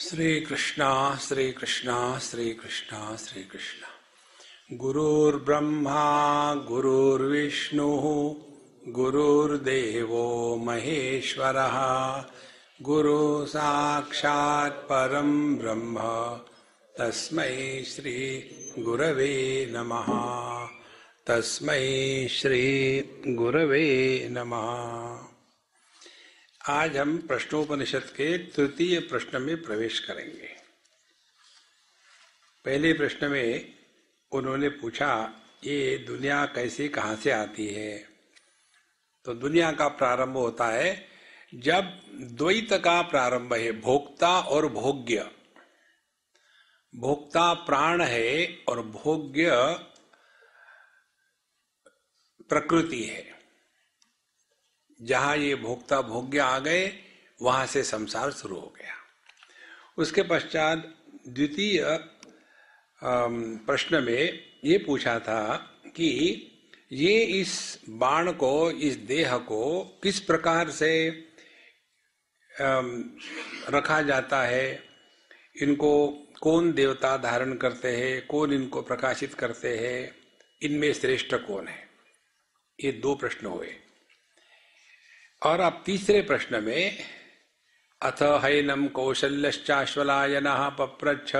श्री कृष्णा श्री कृष्णा श्री कृष्णा श्री कृष्णा गुरुर्ब्रह्मा, गुरुर्विष्णु, गुरुर्देवो महेश्वरः गुरु साक्षात् परम ब्रह्म। तस्म श्री गुरवे नमः। तस्म श्री गुरवे नमः। आज हम प्रश्नोपनिषद के तृतीय प्रश्न में प्रवेश करेंगे। पहले प्रश्न में उन्होंने पूछा, ये दुनिया कैसे, कहाँ से आती है? तो दुनिया का प्रारंभ होता है, जब द्वैत का प्रारंभ है, भोक्ता और भोग्य। भोक्ता प्राण है और भोग्य प्रकृति है। जहाँ ये भोक्ता भोग्य आ गए, वहाँ से संसार शुरू हो गया। उसके पश्चात द्वितीय प्रश्न में ये पूछा था कि ये इस बाण को, इस देह को किस प्रकार से रखा जाता है, इनको कौन देवता धारण करते हैं, कौन इनको प्रकाशित करते हैं, इनमें श्रेष्ठ कौन है? ये दो प्रश्न हुए। और अब तीसरे प्रश्न में, अथ हैनम कौशल्यश्चाश्वलायन पप्रच्छ,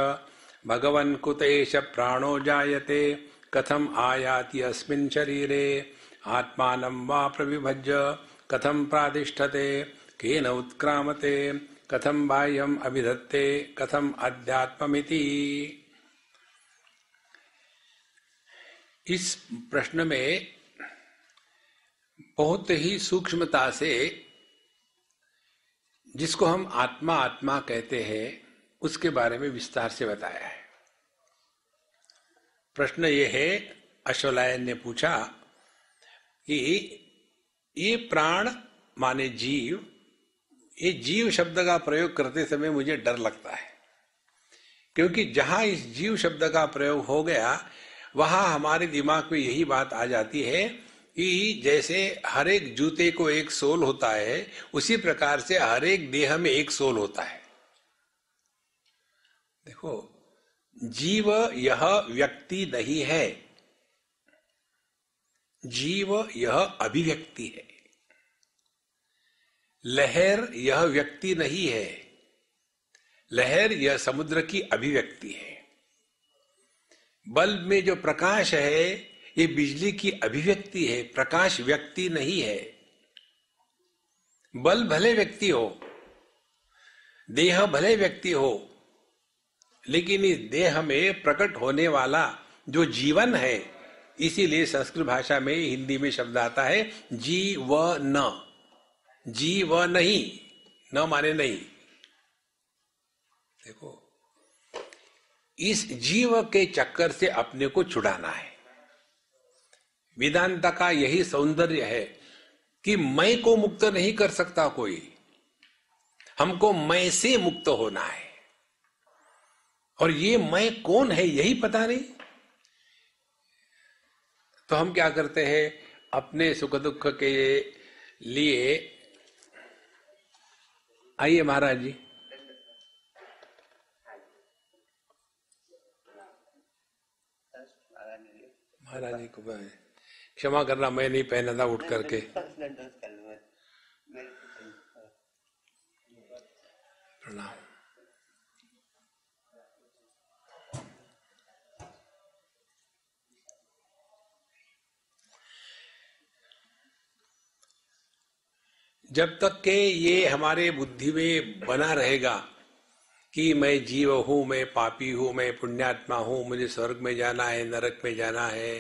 भगवन कुतेश प्राणो जायते, कथम आयाति अस्मिन् शरीरे आत्मान वा प्रविभज्य, कथम प्रादिष्ठते केन उत्क्रामते, कथम बाह्यम अभिधत्ते, कथम अध्यात्ममिति। इस प्रश्न में बहुत ही सूक्ष्मता से जिसको हम आत्मा आत्मा कहते हैं, उसके बारे में विस्तार से बताया है। प्रश्न ये है, अश्वलायन ने पूछा कि ये प्राण माने जीव, ये जीव शब्द का प्रयोग करते समय मुझे डर लगता है। क्योंकि जहाँ इस जीव शब्द का प्रयोग हो गया, वहाँ हमारे दिमाग में यही बात आ जाती है कि जैसे हर एक जूते को एक सोल होता है, उसी प्रकार से हर एक देह में एक सोल होता है। देखो, जीव यह व्यक्ति नहीं है। जीव यह अभिव्यक्ति है। लहर यह व्यक्ति नहीं है। लहर यह समुद्र की अभिव्यक्ति है। बल्ब में जो प्रकाश है ये बिजली की अभिव्यक्ति है, प्रकाश व्यक्ति नहीं है। बल भले व्यक्ति हो, देह भले व्यक्ति हो, लेकिन इस देह में प्रकट होने वाला जो जीवन है, इसीलिए संस्कृत भाषा में हिंदी में शब्द आता है जी व न जी व नहीं, न माने नहीं। देखो, इस जीव के चक्कर से अपने को छुड़ाना है। वेदांत का यही सौंदर्य है कि मैं को मुक्त नहीं कर सकता कोई। हमको मैं से मुक्त होना है। और ये मैं कौन है यही पता नहीं। तो हम क्या करते हैं, अपने सुख दुख के लिए, आइए महाराज जी। महाराज जी को क्षमा करना मैं नहीं पहना था उठ करके। प्रणाम। जब तक के ये हमारे बुद्धि में बना रहेगा कि मैं जीव हूँ मैं पापी हूँ मैं पुण्यात्मा हूँ मुझे स्वर्ग में जाना है नरक में जाना है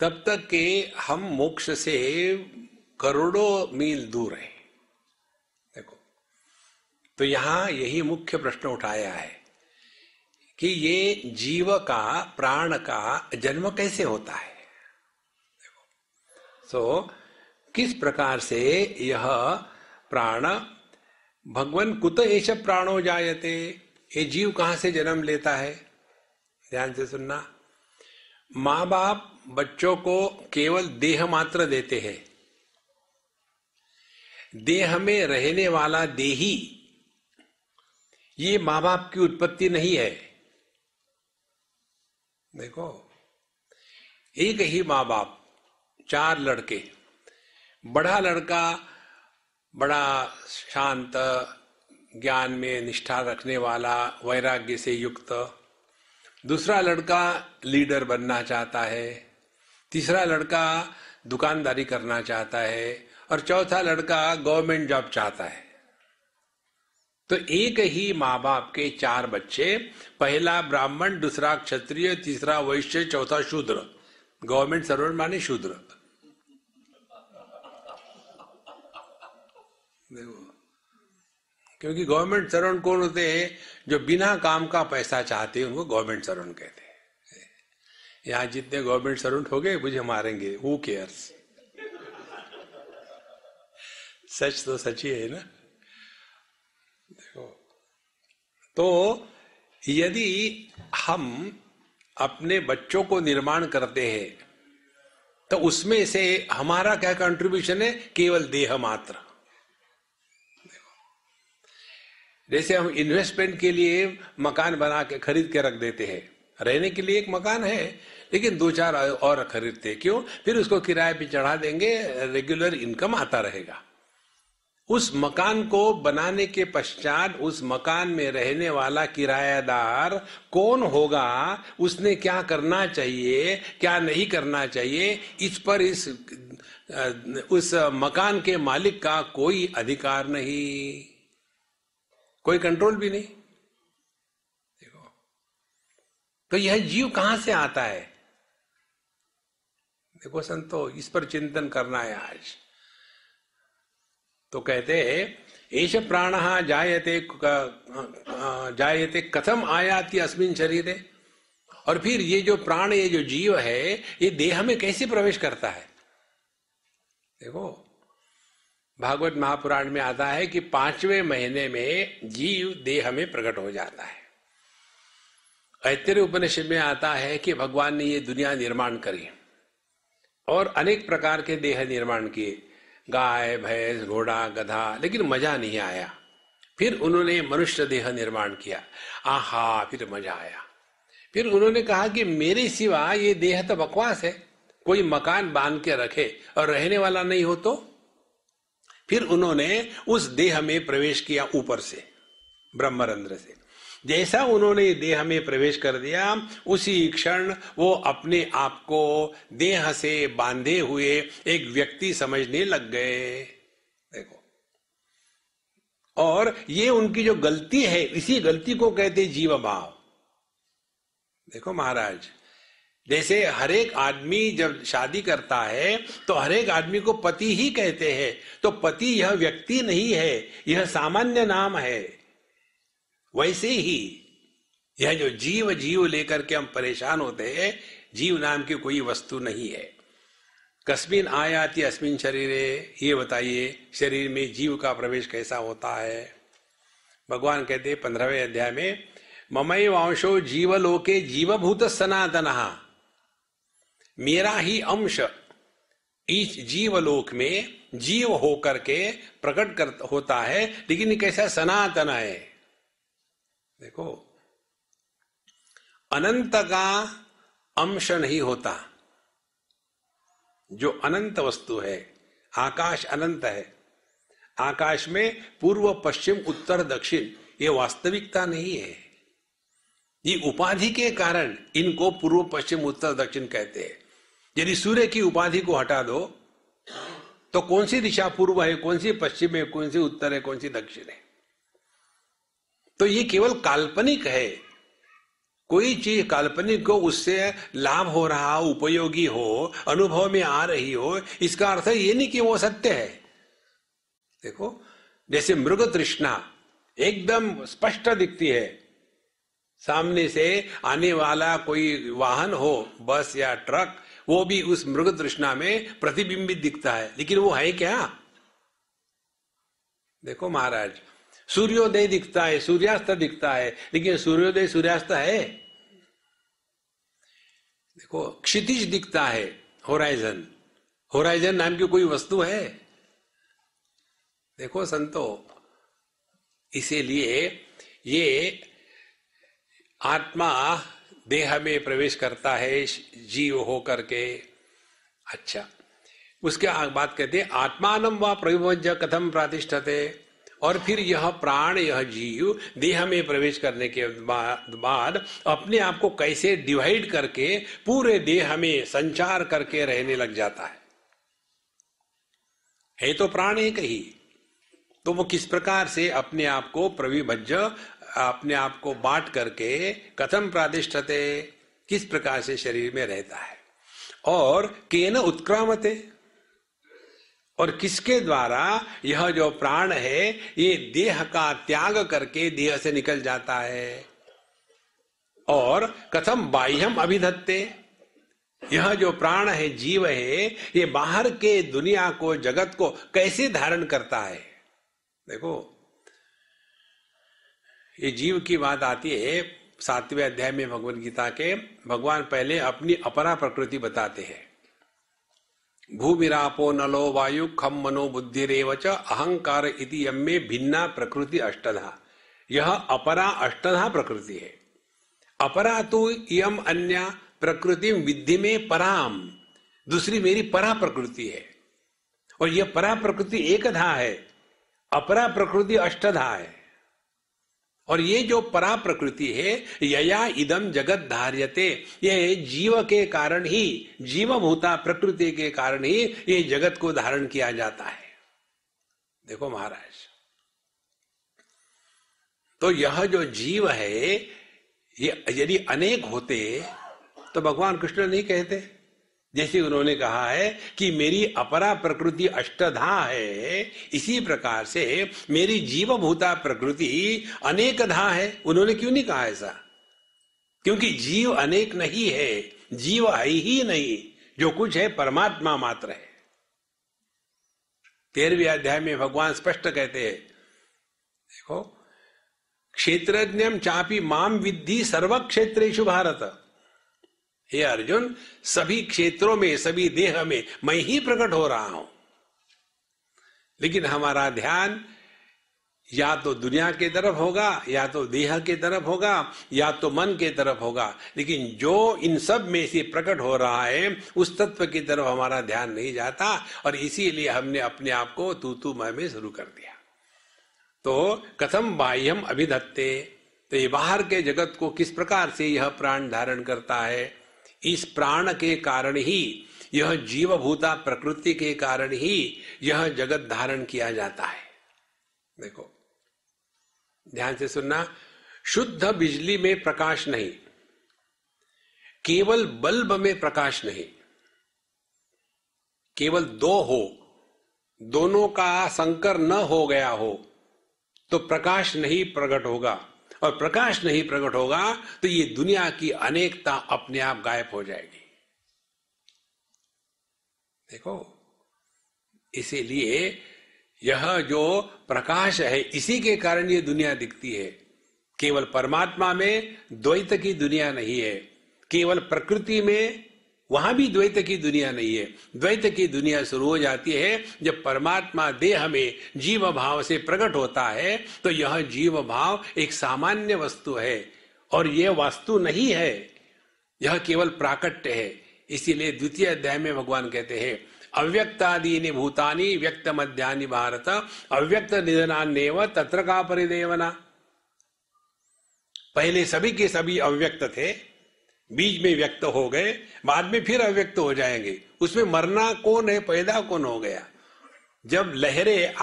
तब तक के हम मोक्ष से करोड़ों मील दूर हैं। देखो तो यहाँ यही मुख्य प्रश्न उठाया है कि ये जीव का प्राण का जन्म कैसे होता है? देखो सो so, किस प्रकार से यह प्राण भगवान कुत ऐश प्राणो जायते ये जीव कहाँ से जन्म लेता है? ध्यान से सुनना। माँ बाप बच्चों को केवल देह मात्र देते हैं। देह में रहने वाला देही, ये माँ बाप की उत्पत्ति नहीं है। देखो, एक ही माँ बाप चार लड़के। बड़ा लड़का बड़ा शांत, ज्ञान में निष्ठा रखने वाला, वैराग्य से युक्त दूसरा लड़का लीडर बनना चाहता है, तीसरा लड़का दुकानदारी करना चाहता है और चौथा लड़का गवर्नमेंट जॉब चाहता है। तो एक ही माँ बाप के चार बच्चे, पहला ब्राह्मण, दूसरा क्षत्रिय, तीसरा वैश्य, चौथा शूद्र। गवर्नमेंट सर्वेंट माने शूद्र। क्योंकि गवर्नमेंट सर्वेंट कौन होते हैं? जो बिना काम का पैसा चाहते हैं, उनको गवर्नमेंट सर्वेंट कहते हैं। यहाँ जितने गवर्नमेंट सर्वेंट हो गए, मुझे मारेंगे। हु केयर्स सच तो सच ही है ना? देखो तो यदि हम अपने बच्चों को निर्माण करते हैं तो उसमें से हमारा क्या कंट्रीब्यूशन है? केवल देह मात्र। जैसे हम इन्वेस्टमेंट के लिए मकान बना के खरीद के रख देते हैं। रहने के लिए एक मकान है, लेकिन दो चार और खरीदते क्यों? फिर उसको किराए पे चढ़ा देंगे रेगुलर इनकम आता रहेगा। उस मकान को बनाने के पश्चात उस मकान में रहने वाला किरायादार कौन होगा? उसने क्या करना चाहिए, क्या नहीं करना चाहिए? इस पर इस उस मकान के मालिक का कोई अधिकार नहीं। कोई कंट्रोल भी नहीं। देखो। तो यह जीव कहाँ से आता है? देखो संतो, इस पर चिंतन करना है आज। तो कहते एश प्राण जायते जायते कथम आयाति अस्मिन शरीर। और फिर ये जो प्राण, ये जो जीव है, ये देह में कैसे प्रवेश करता है? देखो भागवत महापुराण में आता है कि पाँचवें महीने में जीव देह में प्रकट हो जाता है। ऐतरे उपनिषद में आता है कि भगवान ने ये दुनिया निर्माण करी। और अनेक प्रकार के देह निर्माण किए। गाय, भैंस, घोड़ा, गधा, लेकिन मज़ा नहीं आया। फिर उन्होंने मनुष्य देह निर्माण किया। आहा, फिर मज़ा आया। फिर उन्होंने कहा कि मेरे सिवा ये देह तो बकवास है। कोई मकान बाँध के रखे और रहने वाला नहीं हो तो? फिर उन्होंने उस देह में प्रवेश किया ऊपर से, ब्रह्मरंध्र से। जैसा उन्होंने देह में प्रवेश कर दिया, उसी क्षण वो अपने आप को देह से बांधे हुए एक व्यक्ति समझने लग गए। देखो। और ये उनकी जो गलती है, इसी गलती को कहते जीव भाव देखो महाराज जैसे हरेक आदमी जब शादी करता है तो हरेक आदमी को पति ही कहते हैं। तो पति यह व्यक्ति नहीं है, यह सामान्य नाम है। वैसे ही यह जो जीव जीव लेकर के हम परेशान होते हैं, जीव नाम की कोई वस्तु नहीं है। कस्मिन आयाति अस्मिन शरीर, ये बताइए, शरीर में जीव का प्रवेश कैसा होता है? भगवान कहते पंद्रहवें अध्याय में ममई वंशो जीवलोके जीवभूत सनातन मेरा ही अंश इस जीवलोक में जीव होकर के प्रकट कर, होता है, लेकिन कैसा सनातन है? देखो, अनंत का अंश नहीं होता। जो अनंत वस्तु है, आकाश अनंत है। आकाश में पूर्व, पश्चिम, उत्तर, दक्षिण, ये वास्तविकता नहीं है। ये उपाधि के कारण इनको पूर्व, पश्चिम, उत्तर, दक्षिण कहते हैं। यदि सूर्य की उपाधि को हटा दो तो कौन सी दिशा पूर्व है, कौन सी पश्चिम है, कौन सी उत्तर है, कौन सी दक्षिण है? तो ये केवल काल्पनिक है। कोई चीज़ काल्पनिक को उससे लाभ हो रहा उपयोगी हो, अनुभव में आ रही हो, इसका अर्थ ये नहीं कि वो सत्य है। देखो, जैसे मृग तृष्णा एकदम स्पष्ट दिखती है। सामने से आने वाला कोई वाहन हो, बस या ट्रक वो भी उस मृग तृष्णा में प्रतिबिंबित दिखता है। लेकिन वो है क्या? देखो महाराज, सूर्योदय दिखता है, सूर्यास्त दिखता है, लेकिन सूर्योदय सूर्यास्त है? देखो, क्षितिज दिखता है होराइजन होराइजन नाम की कोई वस्तु है? देखो संतो, इसीलिए ये आत्मा देह में प्रवेश करता है, जीव हो करके अच्छा उसके बात कहते आत्मान व प्रविभज्य कथम प्रातिष्ठते? और फिर यह प्राण, यह जीव देह में प्रवेश करने के बाद अपने आप को कैसे डिवाइड करके पूरे देह में संचार करके रहने लग जाता है। है तो प्राण एक ही तो वो किस प्रकार से अपने आप को प्रविभज्य अपने आप को बांट करके कथम प्रादिष्टते किस प्रकार से शरीर में रहता है? और केन उत्क्रामते? और किसके द्वारा यह जो प्राण है, ये देह का त्याग करके देह से निकल जाता है? और कथम बाह्यम अभिधत्ते? यह जो प्राण है, जीव है, ये बाहर के दुनिया को, जगत को कैसे धारण करता है? देखो ये जीव की बात आती है, सातवें अध्याय में भगवत गीता के, भगवान पहले अपनी अपरा प्रकृति बताते हैं। भूमिरापो नलो वायु खम मनो बुद्धि रेवच अहंकार इति यमे भिन्ना प्रकृति अष्टधा। यह अपरा अष्टधा प्रकृति है। अपरा तो यम अन्य प्रकृति विद्धि में पराम। दूसरी मेरी परा प्रकृति है। और यह परा प्रकृति एकधा है। अपरा प्रकृति अष्टधा है। और ये जो परा प्रकृति है, यया इदम जगत धार्यते। ये जीव के कारण ही, जीवभूता प्रकृति के कारण ही ये जगत को धारण किया जाता है। देखो महाराज तो यह जो जीव है, ये यदि अनेक होते तो भगवान कृष्ण नहीं कहते। जैसे उन्होंने कहा है कि मेरी अपरा प्रकृति अष्टधा है, इसी प्रकार से मेरी जीवभूता प्रकृति अनेकधा है। उन्होंने क्यों नहीं कहा ऐसा? क्योंकि जीव अनेक नहीं है, जीव है ही नहीं, जो कुछ है परमात्मा मात्र है। तेरहवें अध्याय में भगवान स्पष्ट कहते हैं, देखो क्षेत्रज्ञम चापी माम विद्धि सर्व क्षेत्रेशु भारत। हे अर्जुन, सभी क्षेत्रों में, सभी देह में मैं ही प्रकट हो रहा हूँ। लेकिन हमारा ध्यान या तो दुनिया के तरफ़ होगा, या तो देह के तरफ़ होगा, या तो मन के तरफ़ होगा। लेकिन जो इन सब में से प्रकट हो रहा है, उस तत्व की तरफ़ हमारा ध्यान नहीं जाता और इसीलिए हमने अपने आप को तू तू मैं में शुरू कर दिया। तो कथम बाह्यम अभिधत्ते तो ये बाहर के जगत को किस प्रकार से यह प्राण धारण करता है? इस प्राण के कारण ही, यह जीवभूता प्रकृति के कारण ही यह जगत धारण किया जाता है। देखो, ध्यान से सुनना, शुद्ध बिजली में प्रकाश नहीं, केवल बल्ब में प्रकाश नहीं, केवल दो हो, दोनों का संकर न हो गया हो तो प्रकाश नहीं प्रकट होगा। और प्रकाश नहीं प्रकट होगा तो ये दुनिया की अनेकता अपने आप गायब हो जाएगी। देखो, इसीलिए यह जो प्रकाश है, इसी के कारण ये दुनिया दिखती है। केवल परमात्मा में द्वैत की दुनिया नहीं है, केवल प्रकृति में वहाँ भी द्वैत की दुनिया नहीं है। द्वैत की दुनिया शुरू हो जाती है जब परमात्मा देह में जीव भाव से प्रकट होता है तो यह जीव भाव एक सामान्य वस्तु है और यह वस्तु नहीं है। यह केवल प्राकट्य है। इसीलिए द्वितीय अध्याय में भगवान कहते हैं, अव्यक्तादीनि भूतानि व्यक्त मध्यानि भारत, अव्यक्त निधनान्यव तत्र का परिदेवना। पहले सभी के सभी अव्यक्त थे बीज में व्यक्त हो गए, बाद में फिर अव्यक्त हो जाएँगे। उसमें मरना कौन है, पैदा कौन हो गया? जब लहरें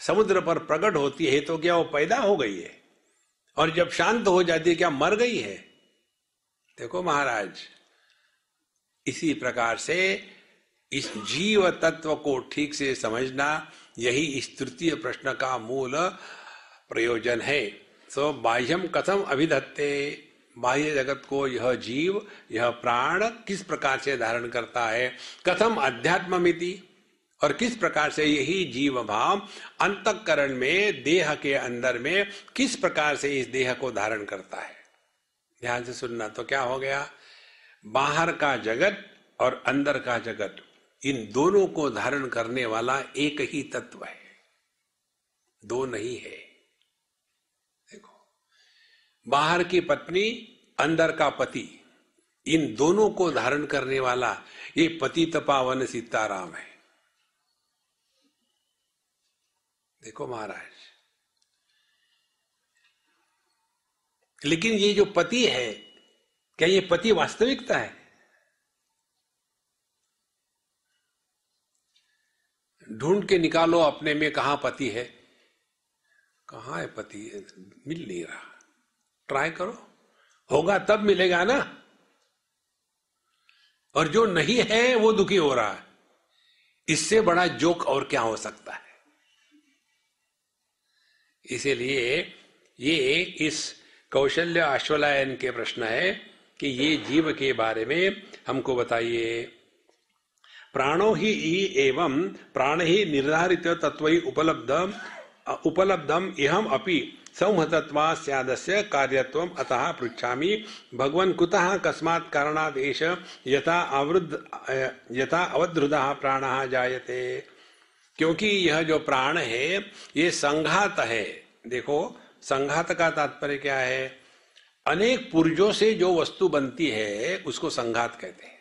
समुद्र पर प्रकट होती है तो क्या वो पैदा हो गई है? और जब शांत हो जाती है, क्या मर गई है? देखो महाराज, इसी प्रकार से इस जीव तत्व को ठीक से समझना, यही इस तृतीय प्रश्न का मूल प्रयोजन है। तो बाह्यम कथम अभिधत्ते। बाह्य जगत को यह जीव, यह प्राण किस प्रकार से धारण करता है? कथम अध्यात्म मिति और किस प्रकार से यही जीव भाव अंतकरण में, देह के अंदर में, किस प्रकार से इस देह को धारण करता है? ध्यान से सुनना तो क्या हो गया? बाहर का जगत और अंदर का जगत, इन दोनों को धारण करने वाला एक ही तत्व है। दो नहीं है। बाहर की पत्नी, अंदर का पति। इन दोनों को धारण करने वाला ये पति तपावन सीताराम है। देखो महाराज। लेकिन ये जो पति है, क्या ये पति वास्तविकता है? ढूंढ के निकालो अपने में कहा पति है। कहा है पति? मिल नहीं रहा। ट्राई करो। होगा तब मिलेगा ना। और जो नहीं है, वो दुखी हो रहा है। इससे बड़ा जोक और क्या हो सकता है? इसीलिए ये इस कौशल्य अश्वलायन के प्रश्न है कि ये जीव के बारे में हमको बताइए। प्राणो ही एवं प्राण ही निर्धारित तत्व उपलब्ध उपलब्धम इहम अपि। संहतत्वा स्यादस्य कार्यत्वम अतः पृच्छामि, भगवन् कुतः कस्मात् कारणात् एष यथा अवधृतः प्राणः जायते? क्योंकि यह जो प्राण है, ये संघात है। देखो, संघात का तात्पर्य क्या है? अनेक पुर्जों से जो वस्तु बनती है, उसको संघात कहते हैं।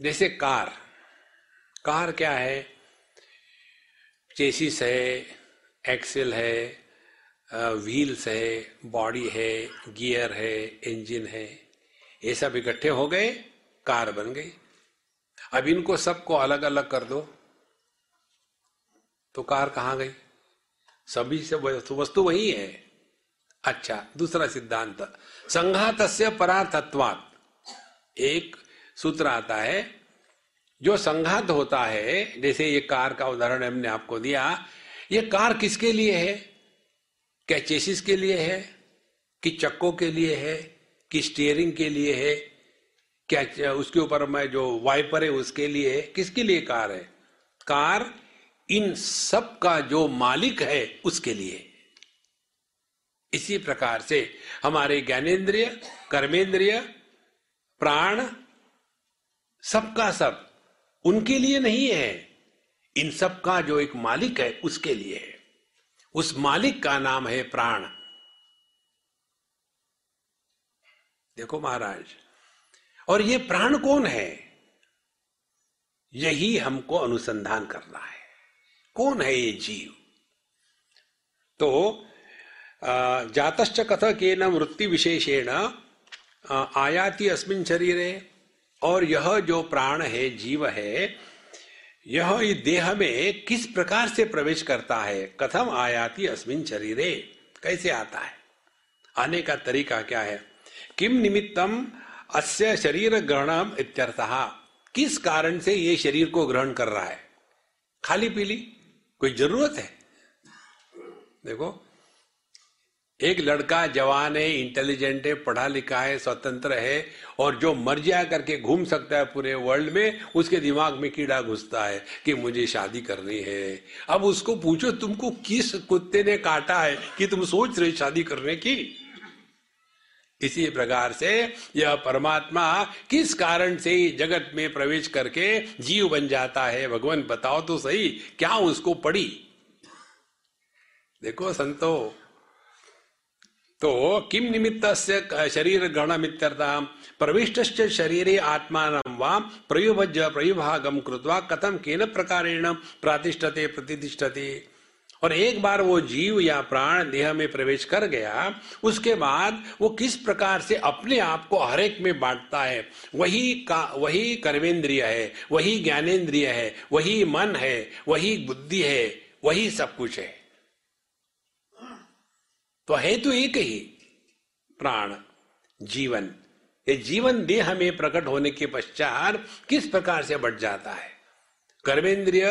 जैसे कार। कार क्या है? चेसिस है, एक्सेल है व्हील्स है, बॉडी है, गियर है, इंजन है, ये सब इकट्ठे हो गए, कार बन गई। अब इनको सबको अलग अलग कर दो। तो कार कहाँ गई? सभी से वस्तु वही है। अच्छा दूसरा सिद्धांत। संघात परार्थत्वात। एक सूत्र आता है जो संघात होता है, जैसे ये कार का उदाहरण हमने आपको दिया, ये कार किसके लिए है? क्या चेसिस के लिए है? कि चक्कों के लिए है? कि स्टीयरिंग के लिए है? क्या उसके ऊपर में जो वाइपर है, उसके लिए है? किसके लिए कार है? कार इन सब का जो मालिक है, उसके लिए इसी प्रकार से हमारे ज्ञानेन्द्रिय कर्मेंद्रिय, प्राण, सबका सब उनके लिए नहीं है। इन सब का जो एक मालिक है, उसके लिए है। उस मालिक का नाम है प्राण। देखो महाराज, और ये प्राण कौन है? यही हमको अनुसंधान करना है। कौन है ये जीव? तो जातश्च कथ के न वृत्ति विशेषेण आयाति अस्मिन शरीरे। और यह जो प्राण है, जीव है, यह देह में किस प्रकार से प्रवेश करता है? कथम आयाति अस्मिन शरीरे। कैसे आता है? आने का तरीका क्या है? किम निमित्तम अस्य शरीर ग्रहण इत्यर्थः। किस कारण से ये शरीर को ग्रहण कर रहा है? खाली पीली? कोई ज़रूरत है? देखो एक लड़का जवान है इंटेलिजेंट है पढ़ा लिखा है, स्वतंत्र है, और जो मर्ज़ी करके घूम सकता है पूरे वर्ल्ड में, उसके दिमाग में कीड़ा घुसता है कि मुझे शादी करनी है। अब उसको पूछो, तुमको किस कुत्ते ने काटा है कि तुम सोच रहे शादी करने की? इसी प्रकार से यह परमात्मा किस कारण से जगत में प्रवेश करके जीव बन जाता है, भगवान बताओ तो सही, क्या उसको पड़ी? देखो संतो तो किम निमित्त शरीर शरीर ग्रहणमित्यर्था प्रविष्ट शरीर आत्मा वा प्रयुभज प्रयुभागम कृत्वा कथम केन प्रकारेण प्रातिष्ठते, प्रतिष्ठते। और एक बार वो जीव या प्राण देह में प्रवेश कर गया, उसके बाद वो किस प्रकार से अपने आप को हरेक में बांटता है, वही का, वही कर्मेंद्रिय है, वही ज्ञानेन्द्रिय है, वही मन है, वही बुद्धि है, वही सब कुछ है। तो है तो एक ही, प्राण, जीवन। ये जीवन देह में प्रकट होने के पश्चात किस प्रकार से बढ़ जाता है? कर्मेंद्रिय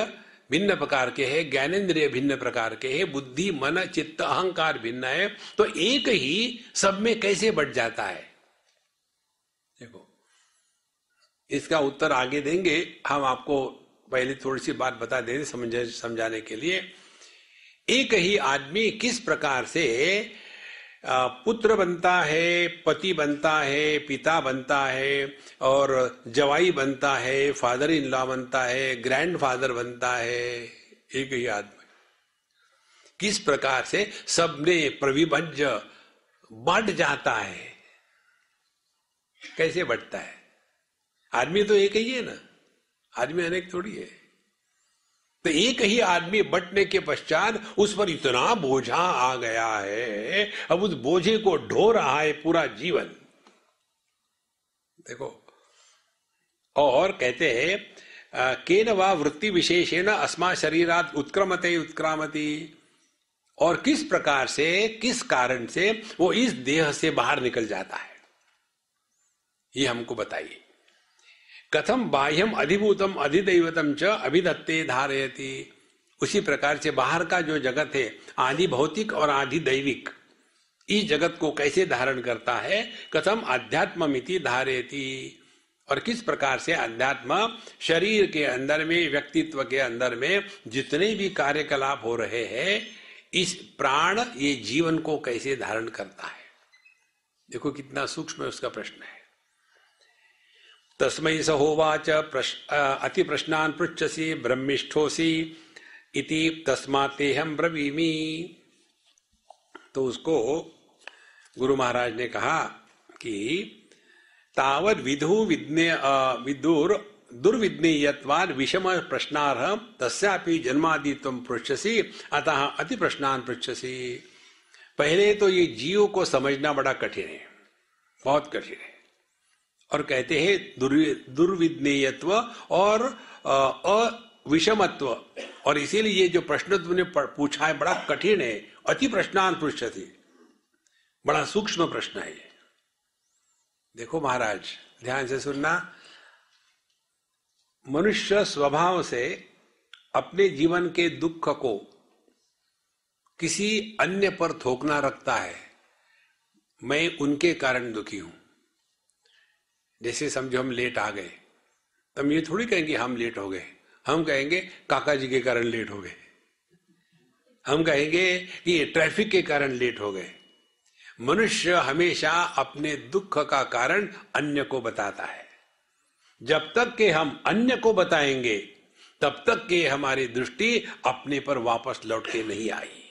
भिन्न प्रकार के है ज्ञानेन्द्रिय भिन्न प्रकार के है, बुद्धि, मन, चित्त, अहंकार भिन्न है तो एक ही सब में कैसे बढ़ जाता है? देखो, इसका उत्तर आगे देंगे। हम आपको पहले थोड़ी सी बात बता दें समझ, समझाने के लिए। एक ही आदमी किस प्रकार से पुत्र बनता है, पति बनता है, पिता बनता है, और जवाई बनता है फादर इन लॉ बनता है ग्रैंड फादर बनता है, एक ही आदमी। किस प्रकार से सबने प्रविभज बढ़ जाता है? कैसे बढ़ता है? आदमी तो एक ही है ना? आदमी अनेक थोड़ी है। तो एक ही आदमी बटने के पश्चात उस पर इतना बोझा आ गया है। अब उस बोझे को ढो रहा है पूरा जीवन। देखो, और कहते हैं केन व वृत्ति विशेषेण अस्मा शरीरात उत्क्रमते उत्क्रामती। और किस प्रकार से, किस कारण से वो इस देह से बाहर निकल जाता है? ये हमको बताइए। कथम बाह्यम अधिभूतम अधिदैवतम च अभिदत्ते धारयती। उसी प्रकार से बाहर का जो जगत है, आदि भौतिक और आदि दैविक इस जगत को कैसे धारण करता है कथम अध्यात्म मिति धारयती। और किस प्रकार से अध्यात्म शरीर के अंदर में, व्यक्तित्व के अंदर में जितने भी कार्यकलाप हो रहे हैं, इस प्राण ये जीवन को कैसे धारण करता है? देखो कितना सूक्ष्म उसका प्रश्न है। तस्मै सहोवाच अति प्रश्नान पृछसी ब्रह्मिष्ठोसी इति तस्माते हम ब्रवीमी। तो उसको गुरु महाराज ने कहा कि तावत विधु विद्ने विदुर, दुर्विज्ञेयत्वाद विषम प्रश्नार्ह तस्यापि जन्मादि तुम पृछसी अतः अति प्रश्नान पृछसी पहले तो ये जीव को समझना बड़ा कठिन है, बहुत कठिन है। और कहते हैं दुर्विज्ञेयत्व और अविषमत्व। और इसीलिए ये जो प्रश्न तुमने पूछा है, बड़ा कठिन है, अति प्रश्नान पृछती बड़ा सूक्ष्म प्रश्न है देखो महाराज, ध्यान से सुनना। मनुष्य स्वभाव से अपने जीवन के दुख को किसी अन्य पर थोकना रखता है। मैं उनके कारण दुखी हूँ। जैसे समझो हम लेट आ गए तो हम ये थोड़ी कहेंगे, हम लेट हो गए। हम कहेंगे, काका जी के कारण लेट हो गए। हम कहेंगे कि ट्रैफ़िक के कारण लेट हो गए। मनुष्य हमेशा अपने दुख का कारण अन्य को बताता है। जब तक के हम अन्य को बताएँगे, तब तक के हमारी दृष्टि अपने पर वापस लौट के नहीं आई।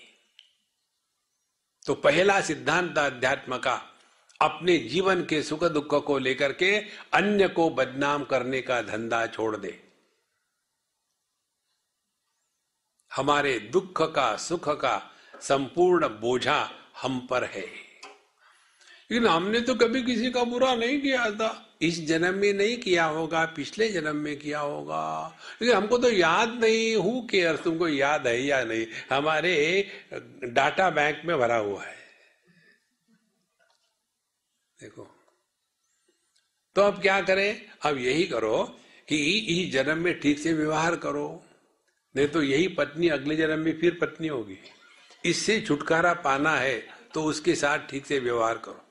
तो पहला सिद्धांत अध्यात्म का अपने जीवन के सुख दुख को लेकर के अन्य को बदनाम करने का धंधा छोड़ दे। हमारे दुख का, सुख का संपूर्ण बोझा हम पर है। लेकिन हमने तो कभी किसी का बुरा नहीं किया था। इस जन्म में नहीं किया होगा, पिछले जन्म में किया होगा। लेकिन हमको तो याद नहीं हु केयर तुमको याद है या नहीं? हमारे डाटा बैंक में भरा हुआ है। देखो। तो अब क्या करें? अब यही करो कि इस जन्म में ठीक से व्यवहार करो। नहीं तो यही पत्नी अगले जन्म में फिर पत्नी होगी। इससे छुटकारा पाना है तो उसके साथ ठीक से व्यवहार करो।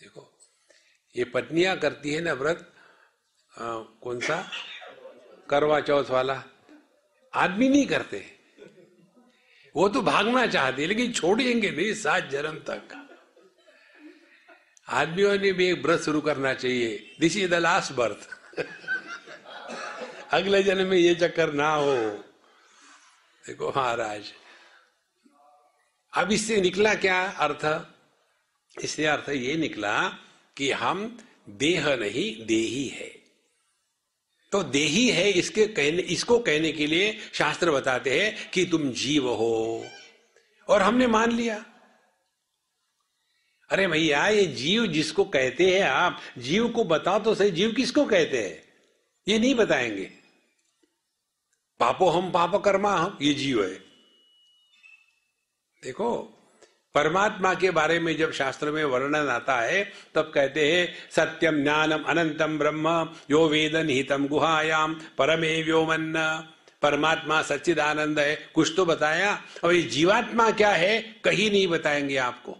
देखो, ये पत्नियाँ करती है ना व्रत? कौन सा? करवा चौथ वाला। आदमी नहीं करते। वो तो भागना चाहते, लेकिन छोड़ेंगे नहीं सात जन्म तक। आदमियों ने भी एक व्रत शुरू करना चाहिए। This is the last birth अगले जन्म में ये चक्कर ना हो। देखो महाराज, अब इससे निकला क्या अर्थ? इससे अर्थ ये निकला कि हम देह नहीं, देही है। तो देही है इसके कहने, इसको कहने के लिए शास्त्र बताते हैं कि तुम जीव हो। और हमने मान लिया। अरे भैया, ये जीव जिसको कहते हैं आप, जीव को बताओ तो सही, जीव किसको कहते हैं? ये नहीं बताएँगे। पापो हम, पाप कर्मा हम, ये जीव है। देखो, परमात्मा के बारे में जब शास्त्र में वर्णन आता है, तब कहते हैं सत्यम ज्ञानम अनंतम ब्रह्म यो वेद निहितम गुहायाम परमे व्योमन परमात्मा सच्चिदानंद है। कुछ तो बताया, और ये जीवात्मा क्या है, कहीं नहीं बताएँगे आपको।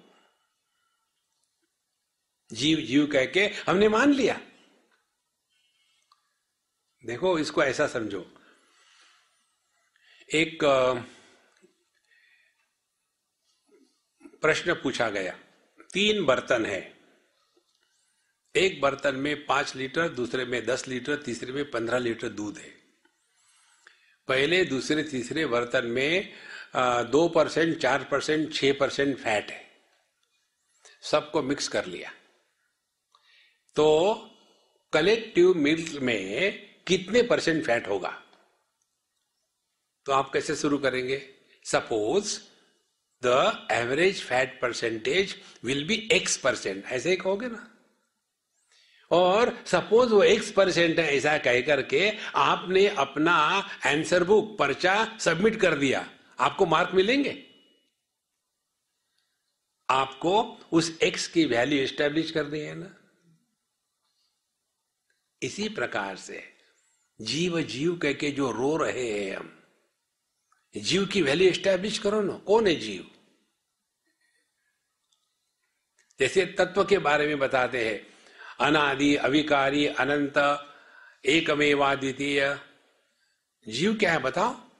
जीव जीव कह के हमने मान लिया। देखो, इसको ऐसा समझो। एक प्रश्न पूछा गया। तीन बर्तन है। एक बर्तन में पाँच लीटर, दूसरे में दस लीटर, तीसरे में पंद्रह लीटर दूध है। पहले, दूसरे, तीसरे बर्तन में दो परसेंट, चार परसेंट छ परसेंट फैट है। सबको मिक्स कर लिया। तो कलेक्टिव मिल्क में कितने परसेंट फैट होगा? तो आप कैसे शुरू करेंगे? Suppose the average fat percentage will be X percent ऐसे ही कहोगे ना? और सपोज़ वो एक्स परसेंट है, ऐसा कह करके आपने अपना आंसर बुक पर्चा सबमिट कर दिया। आपको मार्क मिलेंगे? आपको उस एक्स की वैल्यू एस्टेब्लिश करनी है ना? इसी प्रकार से जीव जीव कह के जो रो रहे हैं हम, जीव की वैल्यू एस्टेब्लिश करो ना, कौन है जीव? जैसे तत्व के बारे में बताते हैं, अनादि, अविकारी, अनंत एकमेवा द्वितीय जीव क्या है बताओ?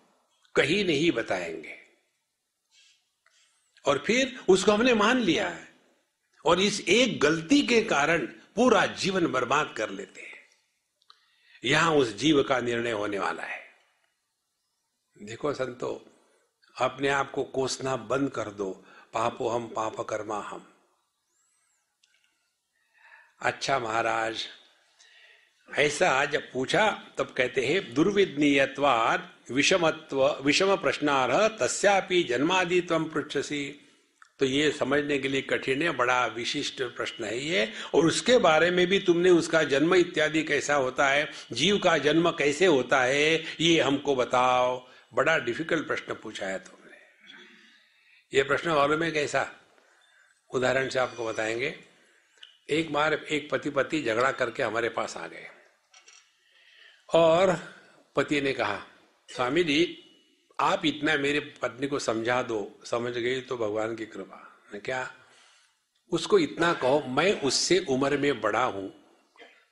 कहीं नहीं बताएँगे। और फिर उसको हमने मान लिया है, और इस एक गलती के कारण पूरा जीवन बर्बाद कर लेते हैं। यहाँ उस जीव का निर्णय होने वाला है। देखो संतो, अपने आप को कोसना बंद कर दो। पापो हम, पाप कर्मा हम। अच्छा महाराज, ऐसा जब पूछा, तब कहते हैं दुर्विधनीयत्वाद विषमत्व, विषम प्रश्नार्ह तस्यापि जन्मादि तम पृछसी तो ये समझने के लिए कठिन है, बड़ा विशिष्ट प्रश्न है ये। और उसके बारे में भी तुमने उसका जन्म इत्यादि कैसा होता है, जीव का जन्म कैसे होता है, ये हमको बताओ। बड़ा डिफ़िकल्ट प्रश्न पूछा है तुमने। ये प्रश्न मालूम है कैसा? उदाहरण से आपको बताएँगे। एक बार एक पति पति झगड़ा करके हमारे पास आ गए। और पति ने कहा, स्वामी जी आप इतना मेरे पत्नी को समझा दो, समझ गई तो भगवान की कृपा क्या? उसको इतना कहो, मैं उससे उम्र में बड़ा हूँ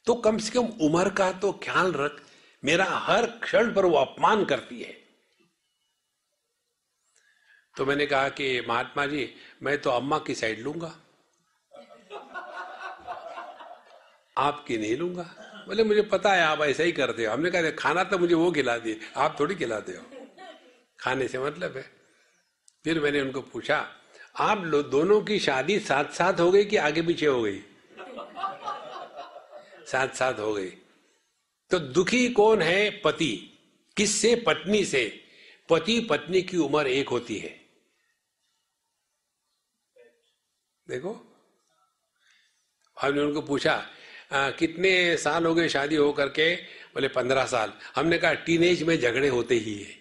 तो कम से कम उम्र का तो ख्याल रख, मेरा हर क्षण पर वो अपमान करती है। तो मैंने कहा कि, महात्मा जी, मैं तो अम्मा की साइड लूँगा, आपकी नहीं लूँगा। बोले, मुझे पता है, आप ऐसा ही करते हो। हमने कहा, खाना तो मुझे वो खिला दिए, आप थोड़ी खिलाते हो। खाने से मतलब है। फिर मैंने उनको पूछा आप दोनों की शादी साथ साथ हो गई कि आगे पीछे हो गई? साथ साथ हो गई। तो दुखी कौन है? पति। किससे? पत्नी से। पति पत्नी की उम्र एक होती है। देखो। हमने उनको पूछा आ, कितने साल हो गए शादी हो करके? बोले पंद्रह साल। हमने कहा टीनेज में झगड़े होते ही है।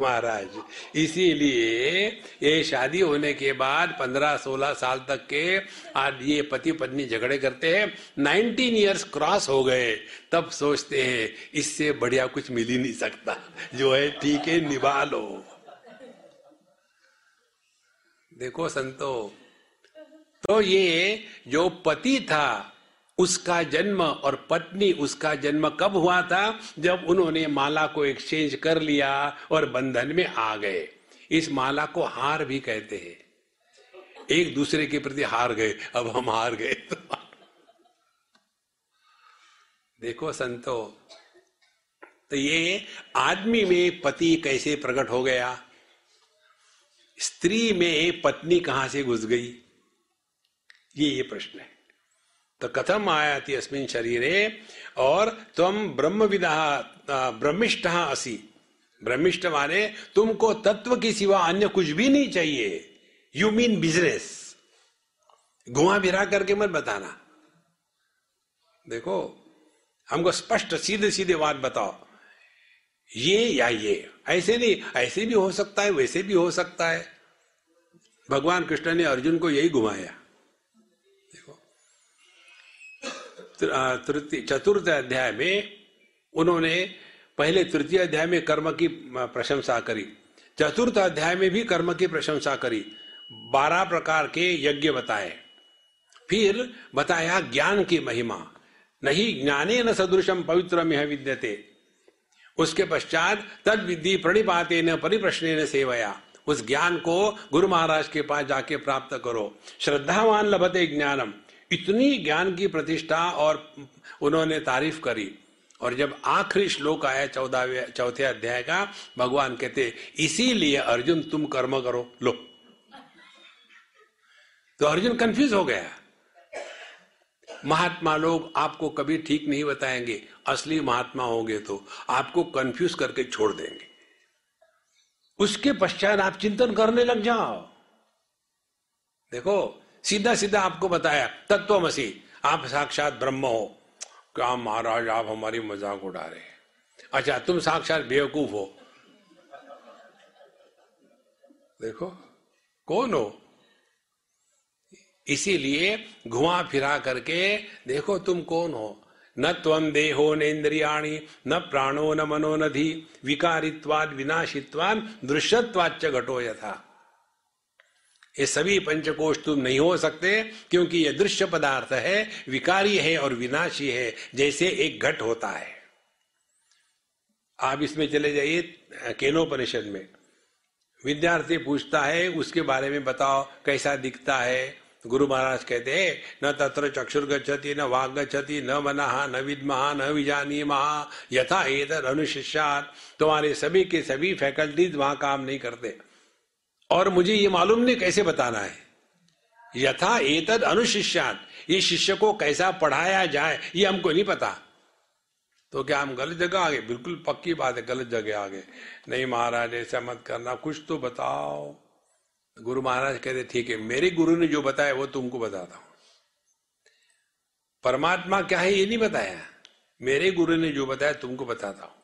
महाराज। इसीलिए ये शादी होने के बाद पंद्रह सोलह साल तक के आज ये पति पत्नी झगड़े करते हैं। नाइनटीन इयर्स क्रॉस हो गए। तब सोचते हैं, इससे बढ़िया कुछ मिल ही नहीं सकता। जो है ठीक है निभा लो देखो संतो तो ये जो पति था उसका जन्म और पत्नी उसका जन्म कब हुआ था? जब उन्होंने माला को एक्सचेंज कर लिया और बंधन में आ गए। इस माला को हार भी कहते हैं। एक दूसरे के प्रति हार गए। अब हम हार गए। तो देखो संतो तो ये आदमी में पति कैसे प्रकट हो गया? स्त्री में पत्नी कहाँ से घुस गई? ये ये प्रश्न है। तो कथम आयाति अस्मिन शरीरे, और तुम ब्रह्म विदा ब्रह्मिष्ठ असी। ब्रह्मिष्ठ माने तुमको तत्व के सिवा अन्य कुछ भी नहीं चाहिए। यू मीन बिज़नेस घुमा फिरा करके मत बताना। देखो, हमको स्पष्ट सीधे सीधे बात बताओ। ये या ये। ऐसे नहीं, ऐसे भी हो सकता है, वैसे भी हो सकता है। भगवान कृष्ण ने अर्जुन को यही घुमाया। चतुर्थ अध्याय में उन्होंने पहले तृतीय अध्याय में कर्म की प्रशंसा करी। चतुर्थ अध्याय में भी कर्म की प्रशंसा करी। बारह प्रकार के यज्ञ बताए। फिर बताया ज्ञान की महिमा। नहीं, ज्ञाने न सदृशम पवित्र में विद्यते। उसके पश्चात तद विधि प्रणिपाते न परिप्रश्न सेवया। उस ज्ञान को गुरु महाराज के पास जाके प्राप्त करो। श्रद्धावान लभते ज्ञानम। इतनी ज्ञान की प्रतिष्ठा और उन्होंने तारीफ़ करी। और जब आखिरी श्लोक आया चौदहवे चौथे अध्याय का, भगवान कहते, इसीलिए अर्जुन तुम कर्म करो, लो। तो अर्जुन कंफ्यूज हो गया। महात्मा लोग आपको कभी ठीक नहीं बताएँगे, असली महात्मा होंगे तो आपको कंफ्यूज करके छोड़ देंगे। उसके पश्चात आप चिंतन करने लग जाओ। देखो सीधा सीधा आपको बताया तत्वमसी आप साक्षात ब्रह्म हो। क्या महाराज, आप हमारी मज़ाक उड़ा रहे हैं। अच्छा तुम साक्षात बेवकूफ़ हो। देखो, कौन हो? इसीलिए घुमा फिरा करके देखो तुम कौन हो। न त्वम देहो न इंद्रियाणी न प्राणो न मनो नधि, विकारित्वाद विनाशित्वाद दृश्यत्वाच घटो यथा। ये सभी पंचकोश तुम नहीं हो सकते, क्योंकि ये दृश्य पदार्थ है, विकारी है और विनाशी है, जैसे एक घट होता है। आप इसमें चले जाइए, केनोपनिषद में। विद्यार्थी पूछता है, उसके बारे में बताओ, कैसा दिखता है? गुरु महाराज कहते हैं, न तत्र चक्षुर गच्छति, न वाग गच्छति, न मना, न विद्महा न विजानी महा यथा एतर अनुशिष्यात तुम्हारे सभी के सभी फैकल्टीज वहाँ काम नहीं करते। और मुझे ये मालूम नहीं कैसे बताना है। यथा एतद अनुशिष्यात, ये शिष्य को कैसा पढ़ाया जाए, ये हमको नहीं पता। तो क्या हम गलत जगह आ गए बिल्कुल पक्की बात है, गलत जगह आ गए नहीं महाराज, ऐसा मत करना, कुछ तो बताओ। गुरु महाराज कहते, ठीक है, मेरे गुरु ने जो बताया, वो तुमको बताता हूँ। परमात्मा क्या है, ये नहीं बताया? मेरे गुरु ने जो बताया, तुमको बताता हूँ।